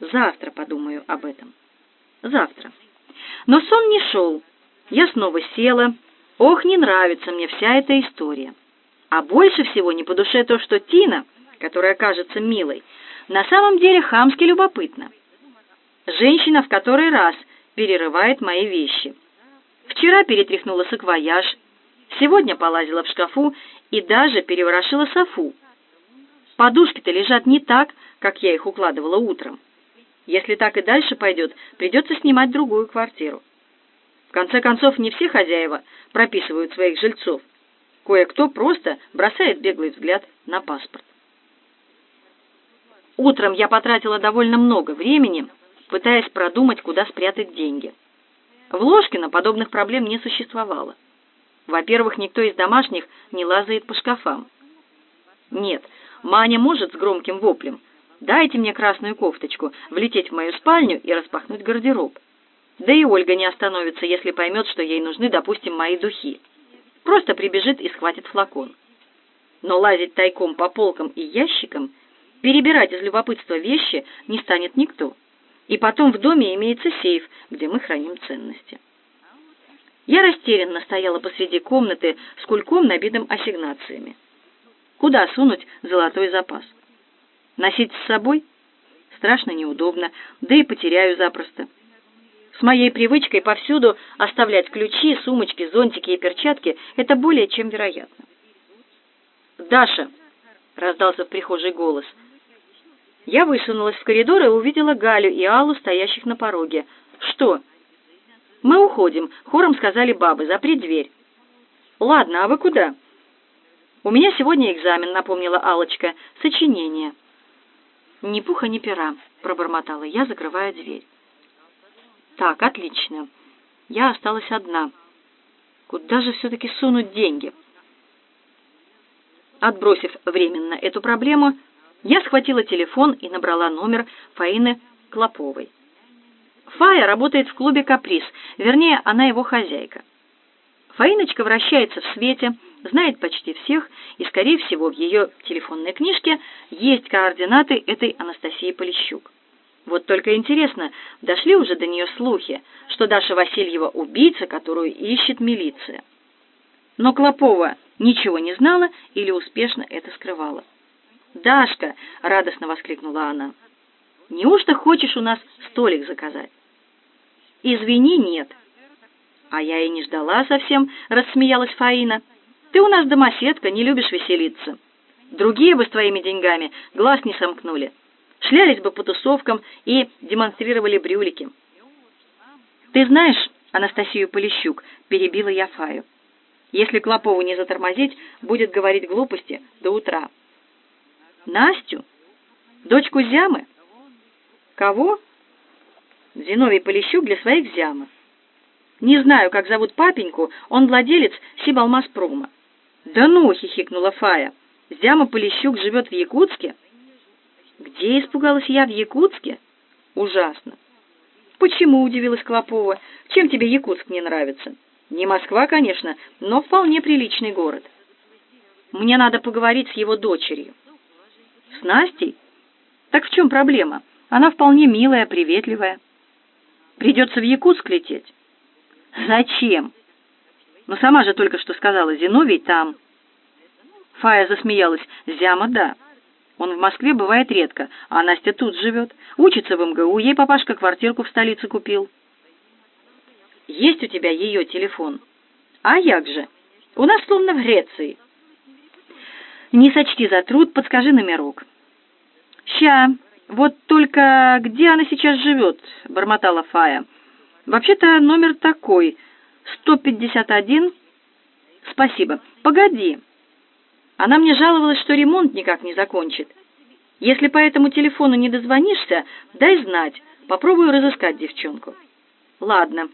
«завтра подумаю об этом». «Завтра». Но сон не шел. Я снова села. Ох, не нравится мне вся эта история. А больше всего не по душе то, что Тина, которая кажется милой, на самом деле хамски любопытна. Женщина в который раз перерывает мои вещи. Вчера перетряхнула саквояж, сегодня полазила в шкафу и даже переворошила софу. Подушки-то лежат не так, как я их укладывала утром. Если так и дальше пойдет, придется снимать другую квартиру. Конце концов, не все хозяева прописывают своих жильцов. Кое-кто просто бросает беглый взгляд на паспорт. Утром я потратила довольно много времени, пытаясь продумать, куда спрятать деньги. В Ложкино подобных проблем не существовало. Во-первых, никто из домашних не лазает по шкафам. Нет, Маня может с громким воплем «Дайте мне красную кофточку», влететь в мою спальню и распахнуть гардероб. Да и Ольга не остановится, если поймет, что ей нужны, допустим, мои духи просто прибежит и схватит флакон. Но лазить тайком по полкам и ящикам, перебирать из любопытства вещи не станет никто. И потом в доме имеется сейф, где мы храним ценности. Я растерянно стояла посреди комнаты с кульком, набитым ассигнациями. Куда сунуть золотой запас? Носить с собой? Страшно неудобно, да и потеряю запросто. С моей привычкой повсюду оставлять ключи, сумочки, зонтики и перчатки это более чем вероятно. «Даша!» — раздался в прихожей голос. Я высунулась в коридор и увидела Галю и Аллу, стоящих на пороге. «Что?» «Мы уходим», — хором сказали бабы. «Запри дверь». «Ладно, а вы куда?» «У меня сегодня экзамен», — напомнила Алочка. «Сочинение». «Ни пуха, ни пера», — пробормотала я, закрывая дверь. Так, отлично. Я осталась одна. Куда же все-таки сунуть деньги? Отбросив временно эту проблему, я схватила телефон и набрала номер Фаины Клоповой. Фая работает в клубе «Каприз», вернее, она его хозяйка. Фаиночка вращается в свете, знает почти всех, и, скорее всего, в ее телефонной книжке есть координаты этой Анастасии Полищук. Вот только интересно, дошли уже до нее слухи, что Даша Васильева убийца, которую ищет милиция. Но Клопова ничего не знала или успешно это скрывала. «Дашка!» — радостно воскликнула она. «Неужто хочешь у нас столик заказать?» «Извини, нет». «А я и не ждала совсем», — рассмеялась Фаина. «Ты у нас домоседка, не любишь веселиться. Другие бы с твоими деньгами глаз не сомкнули» шлялись бы по тусовкам и демонстрировали брюлики. «Ты знаешь Анастасию Полищук?» — перебила я Фаю. «Если Клопову не затормозить, будет говорить глупости до утра». «Настю? Дочку Зямы?» «Кого?» «Зиновий Полищук для своих Зямы». «Не знаю, как зовут папеньку, он владелец Сибалмаспрома». «Да ну!» — хихикнула Фая. «Зяма Полищук живет в Якутске?» Где, испугалась я, в Якутске? Ужасно. Почему, удивилась Клопова, чем тебе Якутск не нравится? Не Москва, конечно, но вполне приличный город. Мне надо поговорить с его дочерью. С Настей? Так в чем проблема? Она вполне милая, приветливая. Придется в Якутск лететь. Зачем? Но сама же только что сказала, Зиновий там. Фая засмеялась. Зяма, да. Он в Москве бывает редко, а Настя тут живет. Учится в МГУ, ей папашка квартирку в столице купил. Есть у тебя ее телефон? А як же? У нас словно в Греции. Не сочти за труд, подскажи номерок. Ща, вот только где она сейчас живет, бормотала Фая. Вообще-то номер такой, 151. Спасибо. Погоди. Она мне жаловалась, что ремонт никак не закончит. Если по этому телефону не дозвонишься, дай знать. Попробую разыскать девчонку. Ладно.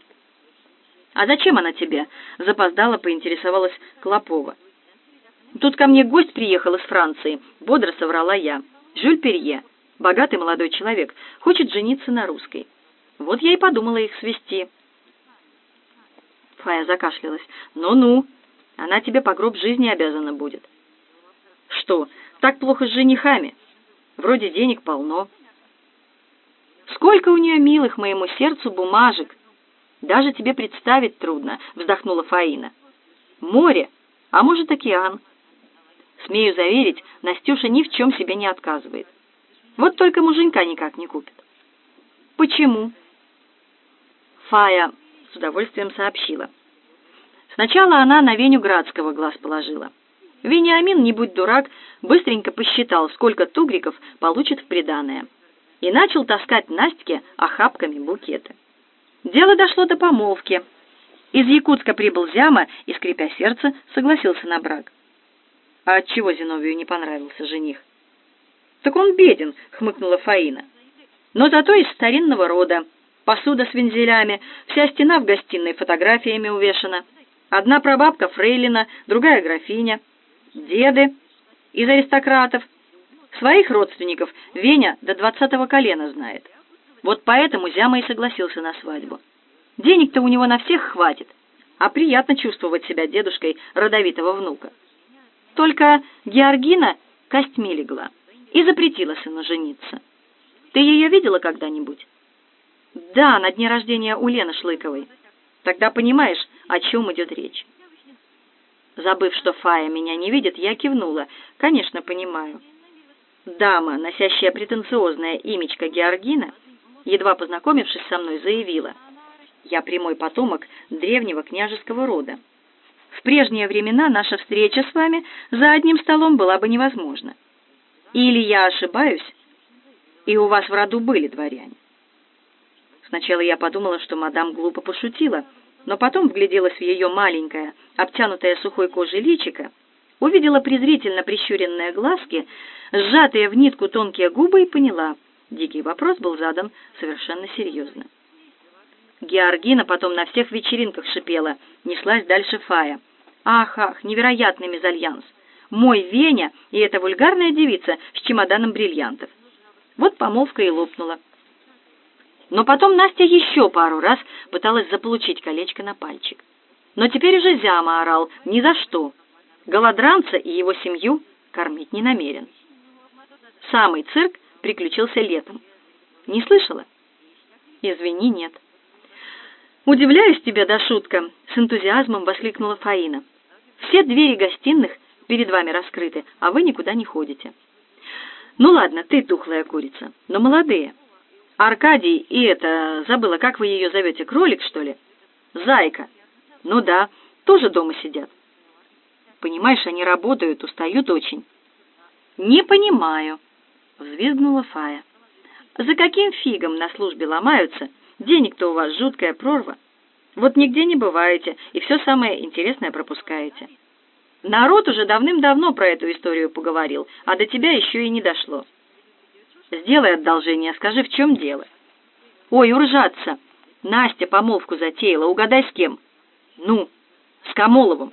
А зачем она тебе? Запоздала поинтересовалась Клопова. Тут ко мне гость приехал из Франции, бодро соврала я. Жюль Перье, богатый молодой человек, хочет жениться на русской. Вот я и подумала их свести. Фая закашлялась. Ну-ну, она тебе по гроб жизни обязана будет. Что, так плохо с женихами? Вроде денег полно. Сколько у нее милых моему сердцу бумажек. Даже тебе представить трудно, вздохнула Фаина. Море, а может океан. Смею заверить, Настюша ни в чем себе не отказывает. Вот только муженька никак не купит. Почему? Фая с удовольствием сообщила. Сначала она на Веню Градского глаз положила. Вениамин, не будь дурак, быстренько посчитал, сколько тугриков получит в приданое, и начал таскать Настьке охапками букеты. Дело дошло до помолвки. Из Якутска прибыл Зяма и, скрипя сердце, согласился на брак. А отчего Зиновию не понравился жених? «Так он беден», — хмыкнула Фаина. «Но зато из старинного рода. Посуда с вензелями, вся стена в гостиной фотографиями увешана. Одна прабабка Фрейлина, другая графиня. Деды из аристократов. Своих родственников Веня до двадцатого колена знает. Вот поэтому Зяма и согласился на свадьбу. Денег-то у него на всех хватит, а приятно чувствовать себя дедушкой родовитого внука. Только Георгина костьми легла и запретила сыну жениться. Ты ее видела когда-нибудь? Да, на дне рождения у Лены Шлыковой. Тогда понимаешь, о чем идет речь. Забыв, что Фая меня не видит, я кивнула. Конечно, понимаю. Дама, носящая претенциозное имечко Георгина, едва познакомившись со мной, заявила: "Я прямой потомок древнего княжеского рода. В прежние времена наша встреча с вами за одним столом была бы невозможна. Или я ошибаюсь, и у вас в роду были дворяне. Сначала я подумала, что мадам глупо пошутила, но потом вгляделась в ее маленькое, обтянутое сухой кожей личико, увидела презрительно прищуренные глазки, сжатые в нитку тонкие губы и поняла, дикий вопрос был задан совершенно серьезно. Георгина потом на всех вечеринках шипела, неслась дальше Фая. Ах, ах, невероятный мезальянс. Мой Веня и эта вульгарная девица с чемоданом бриллиантов. Вот помолвка и лопнула. Но потом Настя еще пару раз пыталась заполучить колечко на пальчик. Но теперь уже Зяма орал ни за что. Голодранца и его семью кормить не намерен. Самый цирк приключился летом. Не слышала? Извини, нет. «Удивляюсь тебе, да шутка!» — с энтузиазмом воскликнула Фаина. «Все двери гостиных перед вами раскрыты, а вы никуда не ходите». «Ну ладно, ты тухлая курица, но молодые. Аркадий и это, забыла, как вы ее зовете, кролик, что ли? Зайка. Ну да, тоже дома сидят. Понимаешь, они работают, устают очень». «Не понимаю», — взвизгнула Фая. «За каким фигом на службе ломаются?» Денег-то у вас жуткая прорва. Вот нигде не бываете и все самое интересное пропускаете. Народ уже давным-давно про эту историю поговорил, а до тебя еще и не дошло. Сделай одолжение, скажи, в чем дело. Ой, уржаться. Настя помолвку затеяла, угадай с кем? Ну, с Камоловым.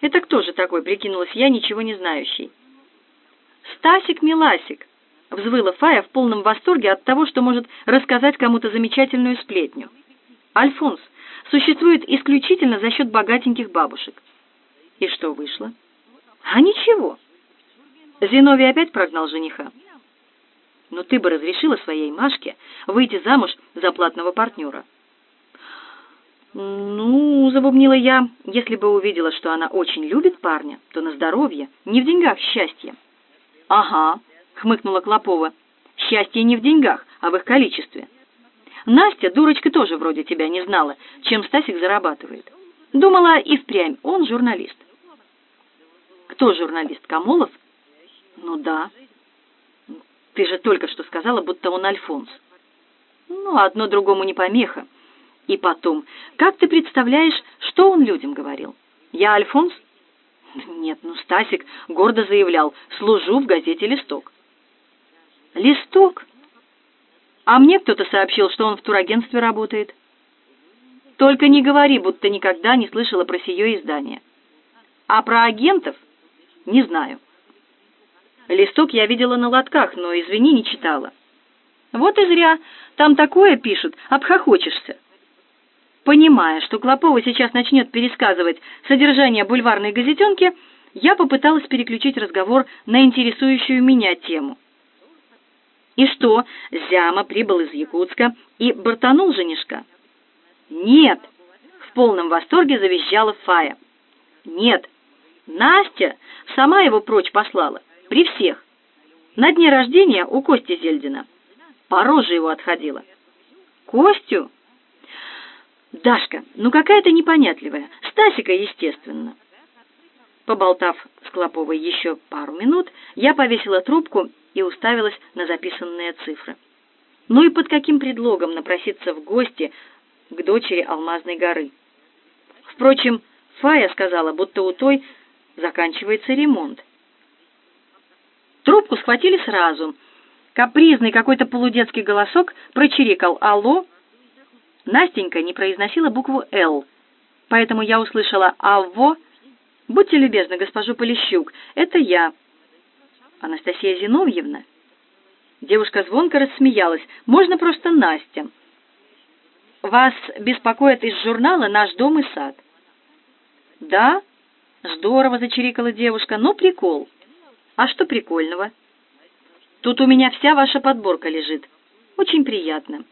Это кто же такой, прикинулась я, ничего не знающий. Стасик-миласик, взвыла Фая в полном восторге от того, что может рассказать кому-то замечательную сплетню. Альфонс существует исключительно за счет богатеньких бабушек. И что вышло? А ничего. Зиновий опять прогнал жениха. Но ты бы разрешила своей Машке выйти замуж за платного партнера. Ну, забубнила я, если бы увидела, что она очень любит парня, то на здоровье, не в деньгах счастье. Ага, хмыкнула Клопова. Счастье не в деньгах, а в их количестве. Настя, дурочка, тоже вроде тебя не знала, чем Стасик зарабатывает. Думала и впрямь, он журналист. Кто журналист, Камолов? Ну да. Ты же только что сказала, будто он Альфонс. Ну, одно другому не помеха. И потом, как ты представляешь, что он людям говорил? Я Альфонс? Нет, ну Стасик гордо заявлял, служу в газете «Листок». «Листок»? А мне кто-то сообщил, что он в турагентстве работает. Только не говори, будто никогда не слышала про сие издание. А про агентов не знаю. Листок я видела на лотках, но, извини, не читала. Вот и зря. Там такое пишут, обхохочешься. Понимая, что Клопова сейчас начнет пересказывать содержание бульварной газетенки, я попыталась переключить разговор на интересующую меня тему. И что, Зяма прибыл из Якутска и бортанул женишка? Нет, в полном восторге завизжала Фая. Нет, Настя сама его прочь послала, при всех. На дне рождения у Кости Зельдина. По роже его отходила. Костю? Дашка, ну какая-то непонятливая. Стасика, естественно. Поболтав с Клоповой еще пару минут, я повесила трубку и уставилась на записанные цифры. Ну и под каким предлогом напроситься в гости к дочери Алмазной горы? Впрочем, Фая сказала, будто у той заканчивается ремонт. Трубку схватили сразу. Капризный какой-то полудетский голосок прочирикал «Алло!». Настенька не произносила букву «Л», поэтому я услышала «Авво!». «Будьте любезны, госпожу Полищук, это я». «Анастасия Зиновьевна?» Девушка звонко рассмеялась. «Можно просто Настя». «Вас беспокоит из журнала «Наш дом и сад». «Да?» Здорово зачирикала девушка. Ну, прикол. А что прикольного? Тут у меня вся ваша подборка лежит. Очень приятно.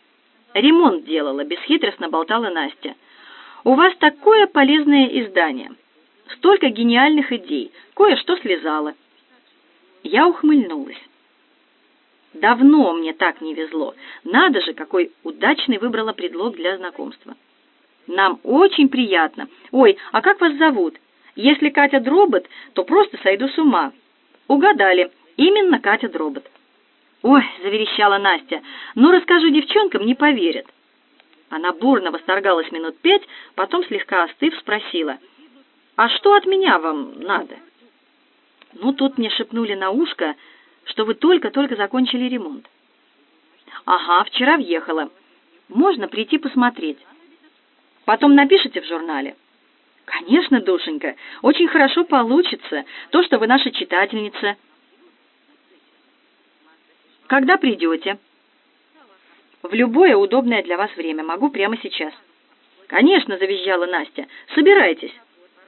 Ремонт делала, бесхитростно болтала Настя. У вас такое полезное издание. Столько гениальных идей. Кое-что слезало. Я ухмыльнулась. Давно мне так не везло. Надо же, какой удачный выбрала предлог для знакомства. Нам очень приятно. Ой, а как вас зовут? Если Катя Дробот, то просто сойду с ума. Угадали, именно Катя Дробот. Ой, заверещала Настя. Ну расскажу девчонкам, не поверят. Она бурно восторгалась минут пять, потом слегка остыв спросила: "А что от меня вам надо?" Ну тут мне шепнули на ушко, что вы только-только закончили ремонт. Ага, вчера въехала. Можно прийти посмотреть. Потом напишите в журнале. Конечно, душенька, очень хорошо получится. То, что вы наша читательница. Когда придете? В любое удобное для вас время. Могу прямо сейчас. Конечно, завизжала Настя. Собирайтесь.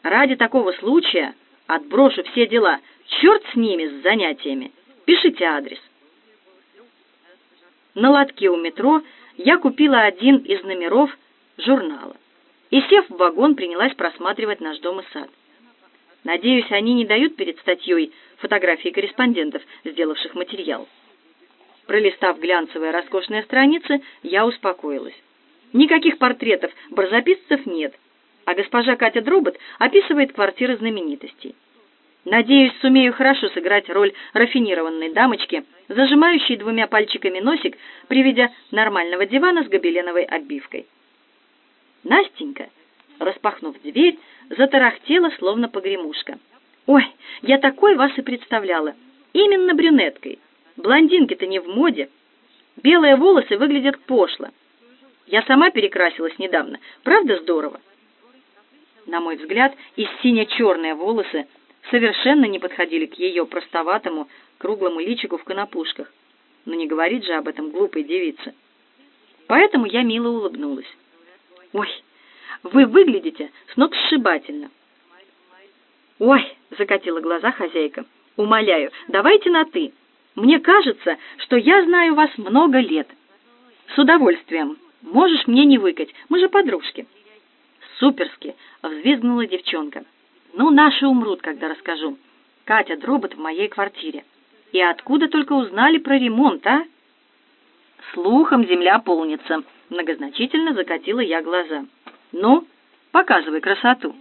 Ради такого случая отброшу все дела. Черт с ними, с занятиями. Пишите адрес. На лотке у метро я купила один из номеров журнала и, сев в вагон, принялась просматривать наш дом и сад. Надеюсь, они не дают перед статьей фотографии корреспондентов, сделавших материал. Пролистав глянцевые роскошные страницы, я успокоилась. Никаких портретов барзаписцев нет, а госпожа Катя Дробот описывает квартиры знаменитостей. Надеюсь, сумею хорошо сыграть роль рафинированной дамочки, зажимающей двумя пальчиками носик при виде нормального дивана с гобеленовой обивкой. Настенька, распахнув дверь, затарахтела, словно погремушка. «Ой, я такой вас и представляла! Именно брюнеткой! Блондинки-то не в моде! Белые волосы выглядят пошло! Я сама перекрасилась недавно, правда здорово?» На мой взгляд, и сине-черные волосы совершенно не подходили к ее простоватому, круглому личику в конопушках. Но не говорит же об этом глупой девице. Поэтому я мило улыбнулась. Ой, вы выглядите сногсшибательно. Ой, закатила глаза хозяйка. Умоляю, давайте на ты. Мне кажется, что я знаю вас много лет. С удовольствием. Можешь мне не выкать. Мы же подружки. Суперски, взвизгнула девчонка. Ну, наши умрут, когда расскажу. Катя Дробот в моей квартире. И откуда только узнали про ремонт, а? Слухом земля полнится, многозначительно закатила я глаза. Ну, показывай красоту.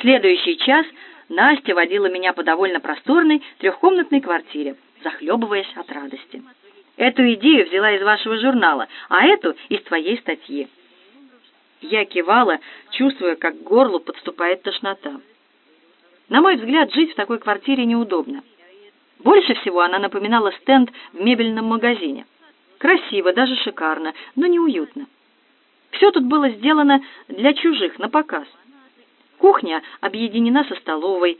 Следующий час Настя водила меня по довольно просторной трехкомнатной квартире, захлебываясь от радости. Эту идею взяла из вашего журнала, а эту из твоей статьи. Я кивала, чувствуя, как к горлу подступает тошнота. На мой взгляд, жить в такой квартире неудобно. Больше всего она напоминала стенд в мебельном магазине. Красиво, даже шикарно, но неуютно. Все тут было сделано для чужих, на показ. Кухня объединена со столовой,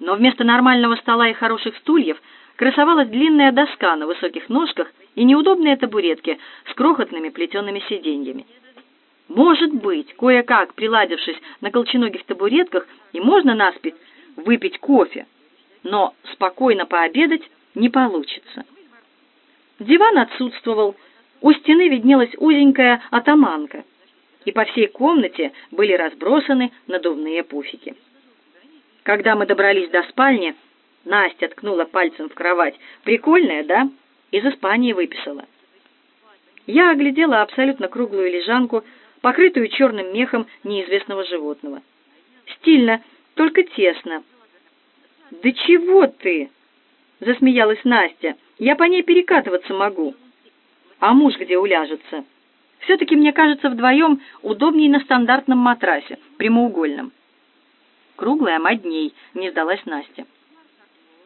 но вместо нормального стола и хороших стульев красовалась длинная доска на высоких ножках и неудобные табуретки с крохотными плетеными сиденьями. Может быть, кое-как приладившись на колченогих табуретках, и можно наспить выпить кофе, но спокойно пообедать не получится. Диван отсутствовал, у стены виднелась узенькая атаманка, и по всей комнате были разбросаны надувные пуфики. Когда мы добрались до спальни, Настя ткнула пальцем в кровать. «Прикольная, да?» Из Испании выписала. Я оглядела абсолютно круглую лежанку, покрытую черным мехом неизвестного животного. Стильно, только тесно. «Да чего ты?» — засмеялась Настя. «Я по ней перекатываться могу. А муж где уляжется? Все-таки, мне кажется, вдвоем удобнее на стандартном матрасе, прямоугольном». «Круглая мать дней», — не сдалась Настя.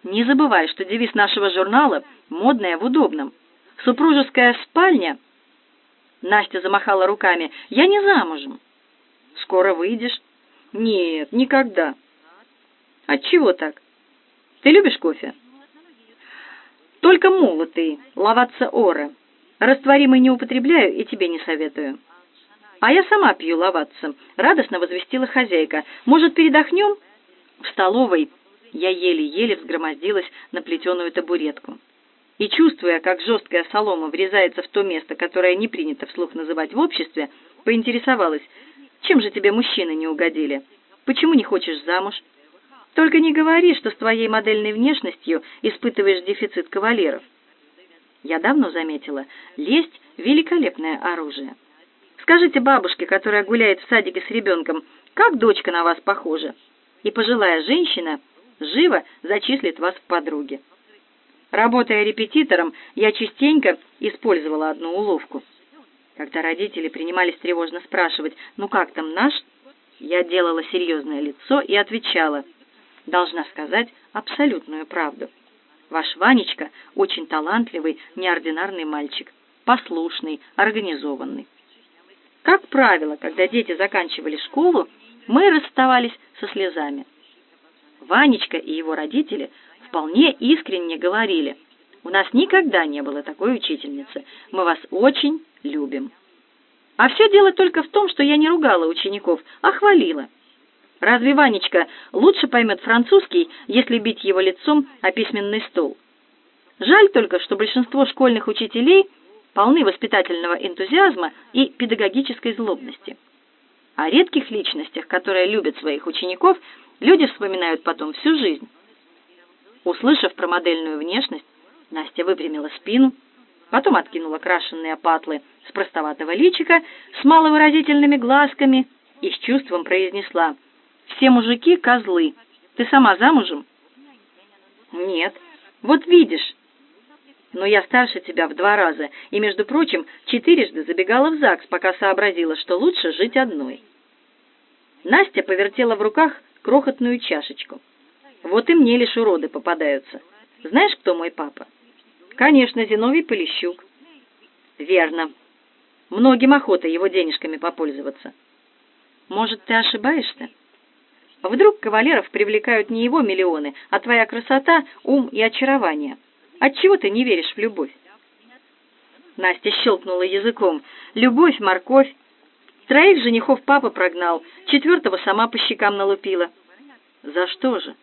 «Не забывай, что девиз нашего журнала «Модная в удобном». Супружеская спальня...» Настя замахала руками. «Я не замужем». «Скоро выйдешь?» «Нет, никогда». «Отчего так? Ты любишь кофе?» «Только молотый, лаваться ора. Растворимый не употребляю и тебе не советую». «А я сама пью лаваться», — радостно возвестила хозяйка. «Может, передохнем?» В столовой я еле-еле взгромоздилась на плетеную табуретку. И, чувствуя, как жесткая солома врезается в то место, которое не принято вслух называть в обществе, поинтересовалась, чем же тебе мужчины не угодили? Почему не хочешь замуж? Только не говори, что с твоей модельной внешностью испытываешь дефицит кавалеров. Я давно заметила, лесть — великолепное оружие. Скажите бабушке, которая гуляет в садике с ребенком, как дочка на вас похожа? И пожилая женщина живо зачислит вас в подруги. Работая репетитором, я частенько использовала одну уловку. Когда родители принимались тревожно спрашивать, ну как там наш, я делала серьезное лицо и отвечала, должна сказать абсолютную правду. Ваш Ванечка очень талантливый, неординарный мальчик, послушный, организованный. Как правило, когда дети заканчивали школу, мы расставались со слезами. Ванечка и его родители вполне искренне говорили, «У нас никогда не было такой учительницы. Мы вас очень любим». А все дело только в том, что я не ругала учеников, а хвалила. Разве Ванечка лучше поймет французский, если бить его лицом о письменный стол? Жаль только, что большинство школьных учителей полны воспитательного энтузиазма и педагогической злобности. О редких личностях, которые любят своих учеников, люди вспоминают потом всю жизнь. Услышав про модельную внешность, Настя выпрямила спину, потом откинула крашенные патлы с простоватого личика с маловыразительными глазками и с чувством произнесла «Все мужики — козлы. Ты сама замужем?» «Нет. Вот видишь. Но я старше тебя в два раза, и, между прочим, четырежды забегала в ЗАГС, пока сообразила, что лучше жить одной». Настя повертела в руках крохотную чашечку. Вот и мне лишь уроды попадаются. Знаешь, кто мой папа? Конечно, Зиновий Полищук. Верно. Многим охота его денежками попользоваться. Может, ты ошибаешься? Вдруг кавалеров привлекают не его миллионы, а твоя красота, ум и очарование. Отчего ты не веришь в любовь? Настя щелкнула языком. Любовь, морковь. Троих женихов папа прогнал, четвертого сама по щекам налупила. За что же?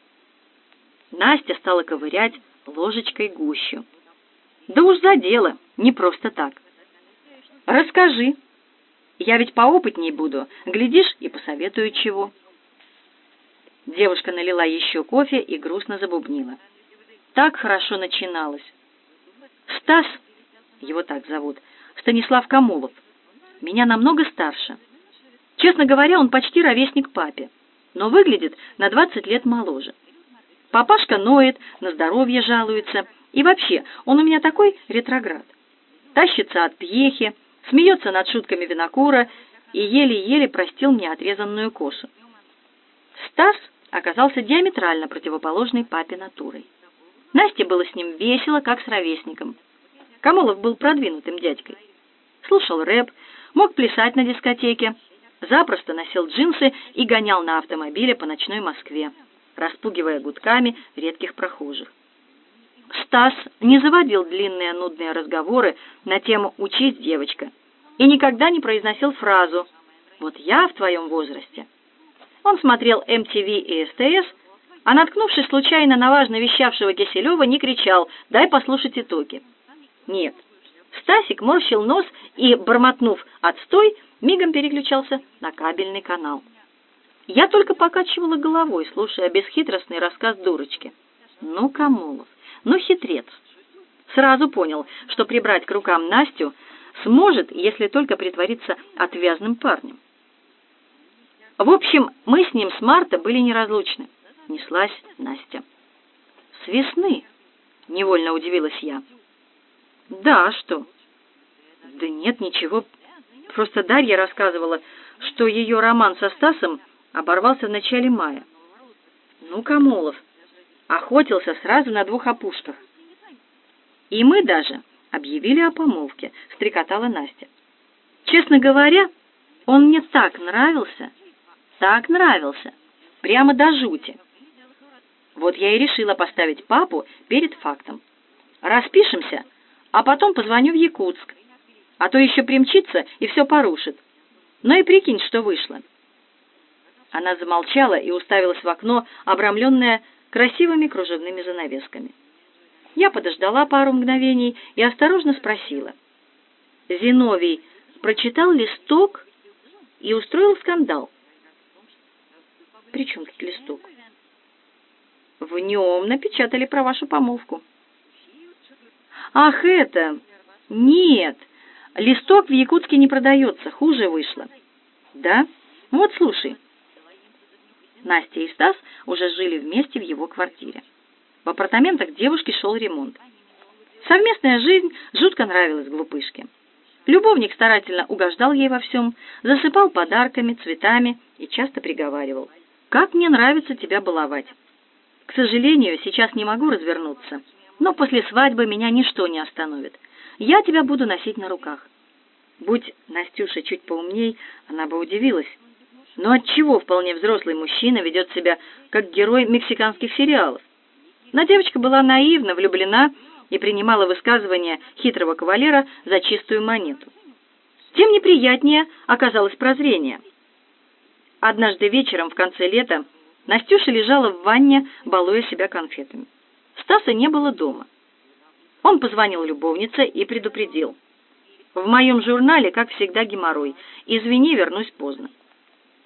Настя стала ковырять ложечкой гущу. Да уж за дело, не просто так. Расскажи. Я ведь поопытней буду, глядишь и посоветую чего. Девушка налила еще кофе и грустно забубнила. Так хорошо начиналось. Стас, его так зовут, Станислав Камулов, меня намного старше. Честно говоря, он почти ровесник папе. но выглядит на 20 лет моложе. Папашка ноет, на здоровье жалуется, и вообще, он у меня такой ретроград. Тащится от пьехи, смеется над шутками винокура и еле-еле простил мне отрезанную косу. Стас оказался диаметрально противоположной папе натурой. Насте было с ним весело, как с ровесником. Камолов был продвинутым дядькой. Слушал рэп, мог плясать на дискотеке, запросто носил джинсы и гонял на автомобиле по ночной Москве, распугивая гудками редких прохожих. Стас не заводил длинные нудные разговоры на тему «Учись, девочка», и никогда не произносил фразу «Вот я в твоем возрасте». Он смотрел MTV и СТС, а наткнувшись случайно на важно вещавшего Киселева, не кричал «Дай послушать итоги». Нет. Стасик морщил нос и, бормотнув «Отстой!», мигом переключался на кабельный канал. Я только покачивала головой, слушая бесхитростный рассказ дурочки. Ну, Камолов, ну, хитрец. Сразу понял, что прибрать к рукам Настю сможет, если только притвориться отвязным парнем. В общем, мы с ним с марта были неразлучны. Неслась Настя. С весны, невольно удивилась я. Да, а что? Да нет, ничего. Просто Дарья рассказывала, что ее роман со Стасом оборвался в начале мая. Ну, Камолов охотился сразу на двух опушках. И мы даже объявили о помолвке, стрекотала Настя. Честно говоря, он мне так нравился, так нравился, прямо до жути. Вот я и решила поставить папу перед фактом. Распишемся, а потом позвоню в Якутск, а то еще примчится и все порушит. Ну и прикинь, что вышло. Она замолчала и уставилась в окно, обрамленное красивыми кружевными занавесками. Я подождала пару мгновений и осторожно спросила. Зиновий прочитал листок и устроил скандал. «При чем тут листок?» «В нем напечатали про вашу помолвку». «Ах, это! Нет! Листок в Якутске не продается, хуже вышло». «Да? Вот слушай». Настя и Стас уже жили вместе в его квартире. В апартаментах девушки шел ремонт. Совместная жизнь жутко нравилась глупышке. Любовник старательно угождал ей во всем, засыпал подарками, цветами и часто приговаривал. «Как мне нравится тебя баловать!» К сожалению, сейчас не могу развернуться, но после свадьбы меня ничто не остановит. Я тебя буду носить на руках. Будь Настюша чуть поумней, она бы удивилась. Но отчего вполне взрослый мужчина ведет себя как герой мексиканских сериалов? Но девочка была наивна, влюблена и принимала высказывания хитрого кавалера за чистую монету. Тем неприятнее оказалось прозрение. Однажды вечером в конце лета Настюша лежала в ванне, балуя себя конфетами. Стаса не было дома. Он позвонил любовнице и предупредил. «В моем журнале, как всегда, геморрой. Извини, вернусь поздно».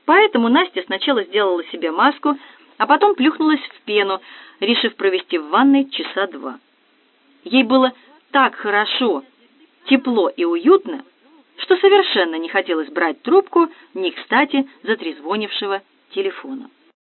Поэтому Настя сначала сделала себе маску, а потом плюхнулась в пену, решив провести в ванной часа два. Ей было так хорошо, тепло и уютно, что совершенно не хотелось брать трубку, не кстати, затрезвонившего телефона.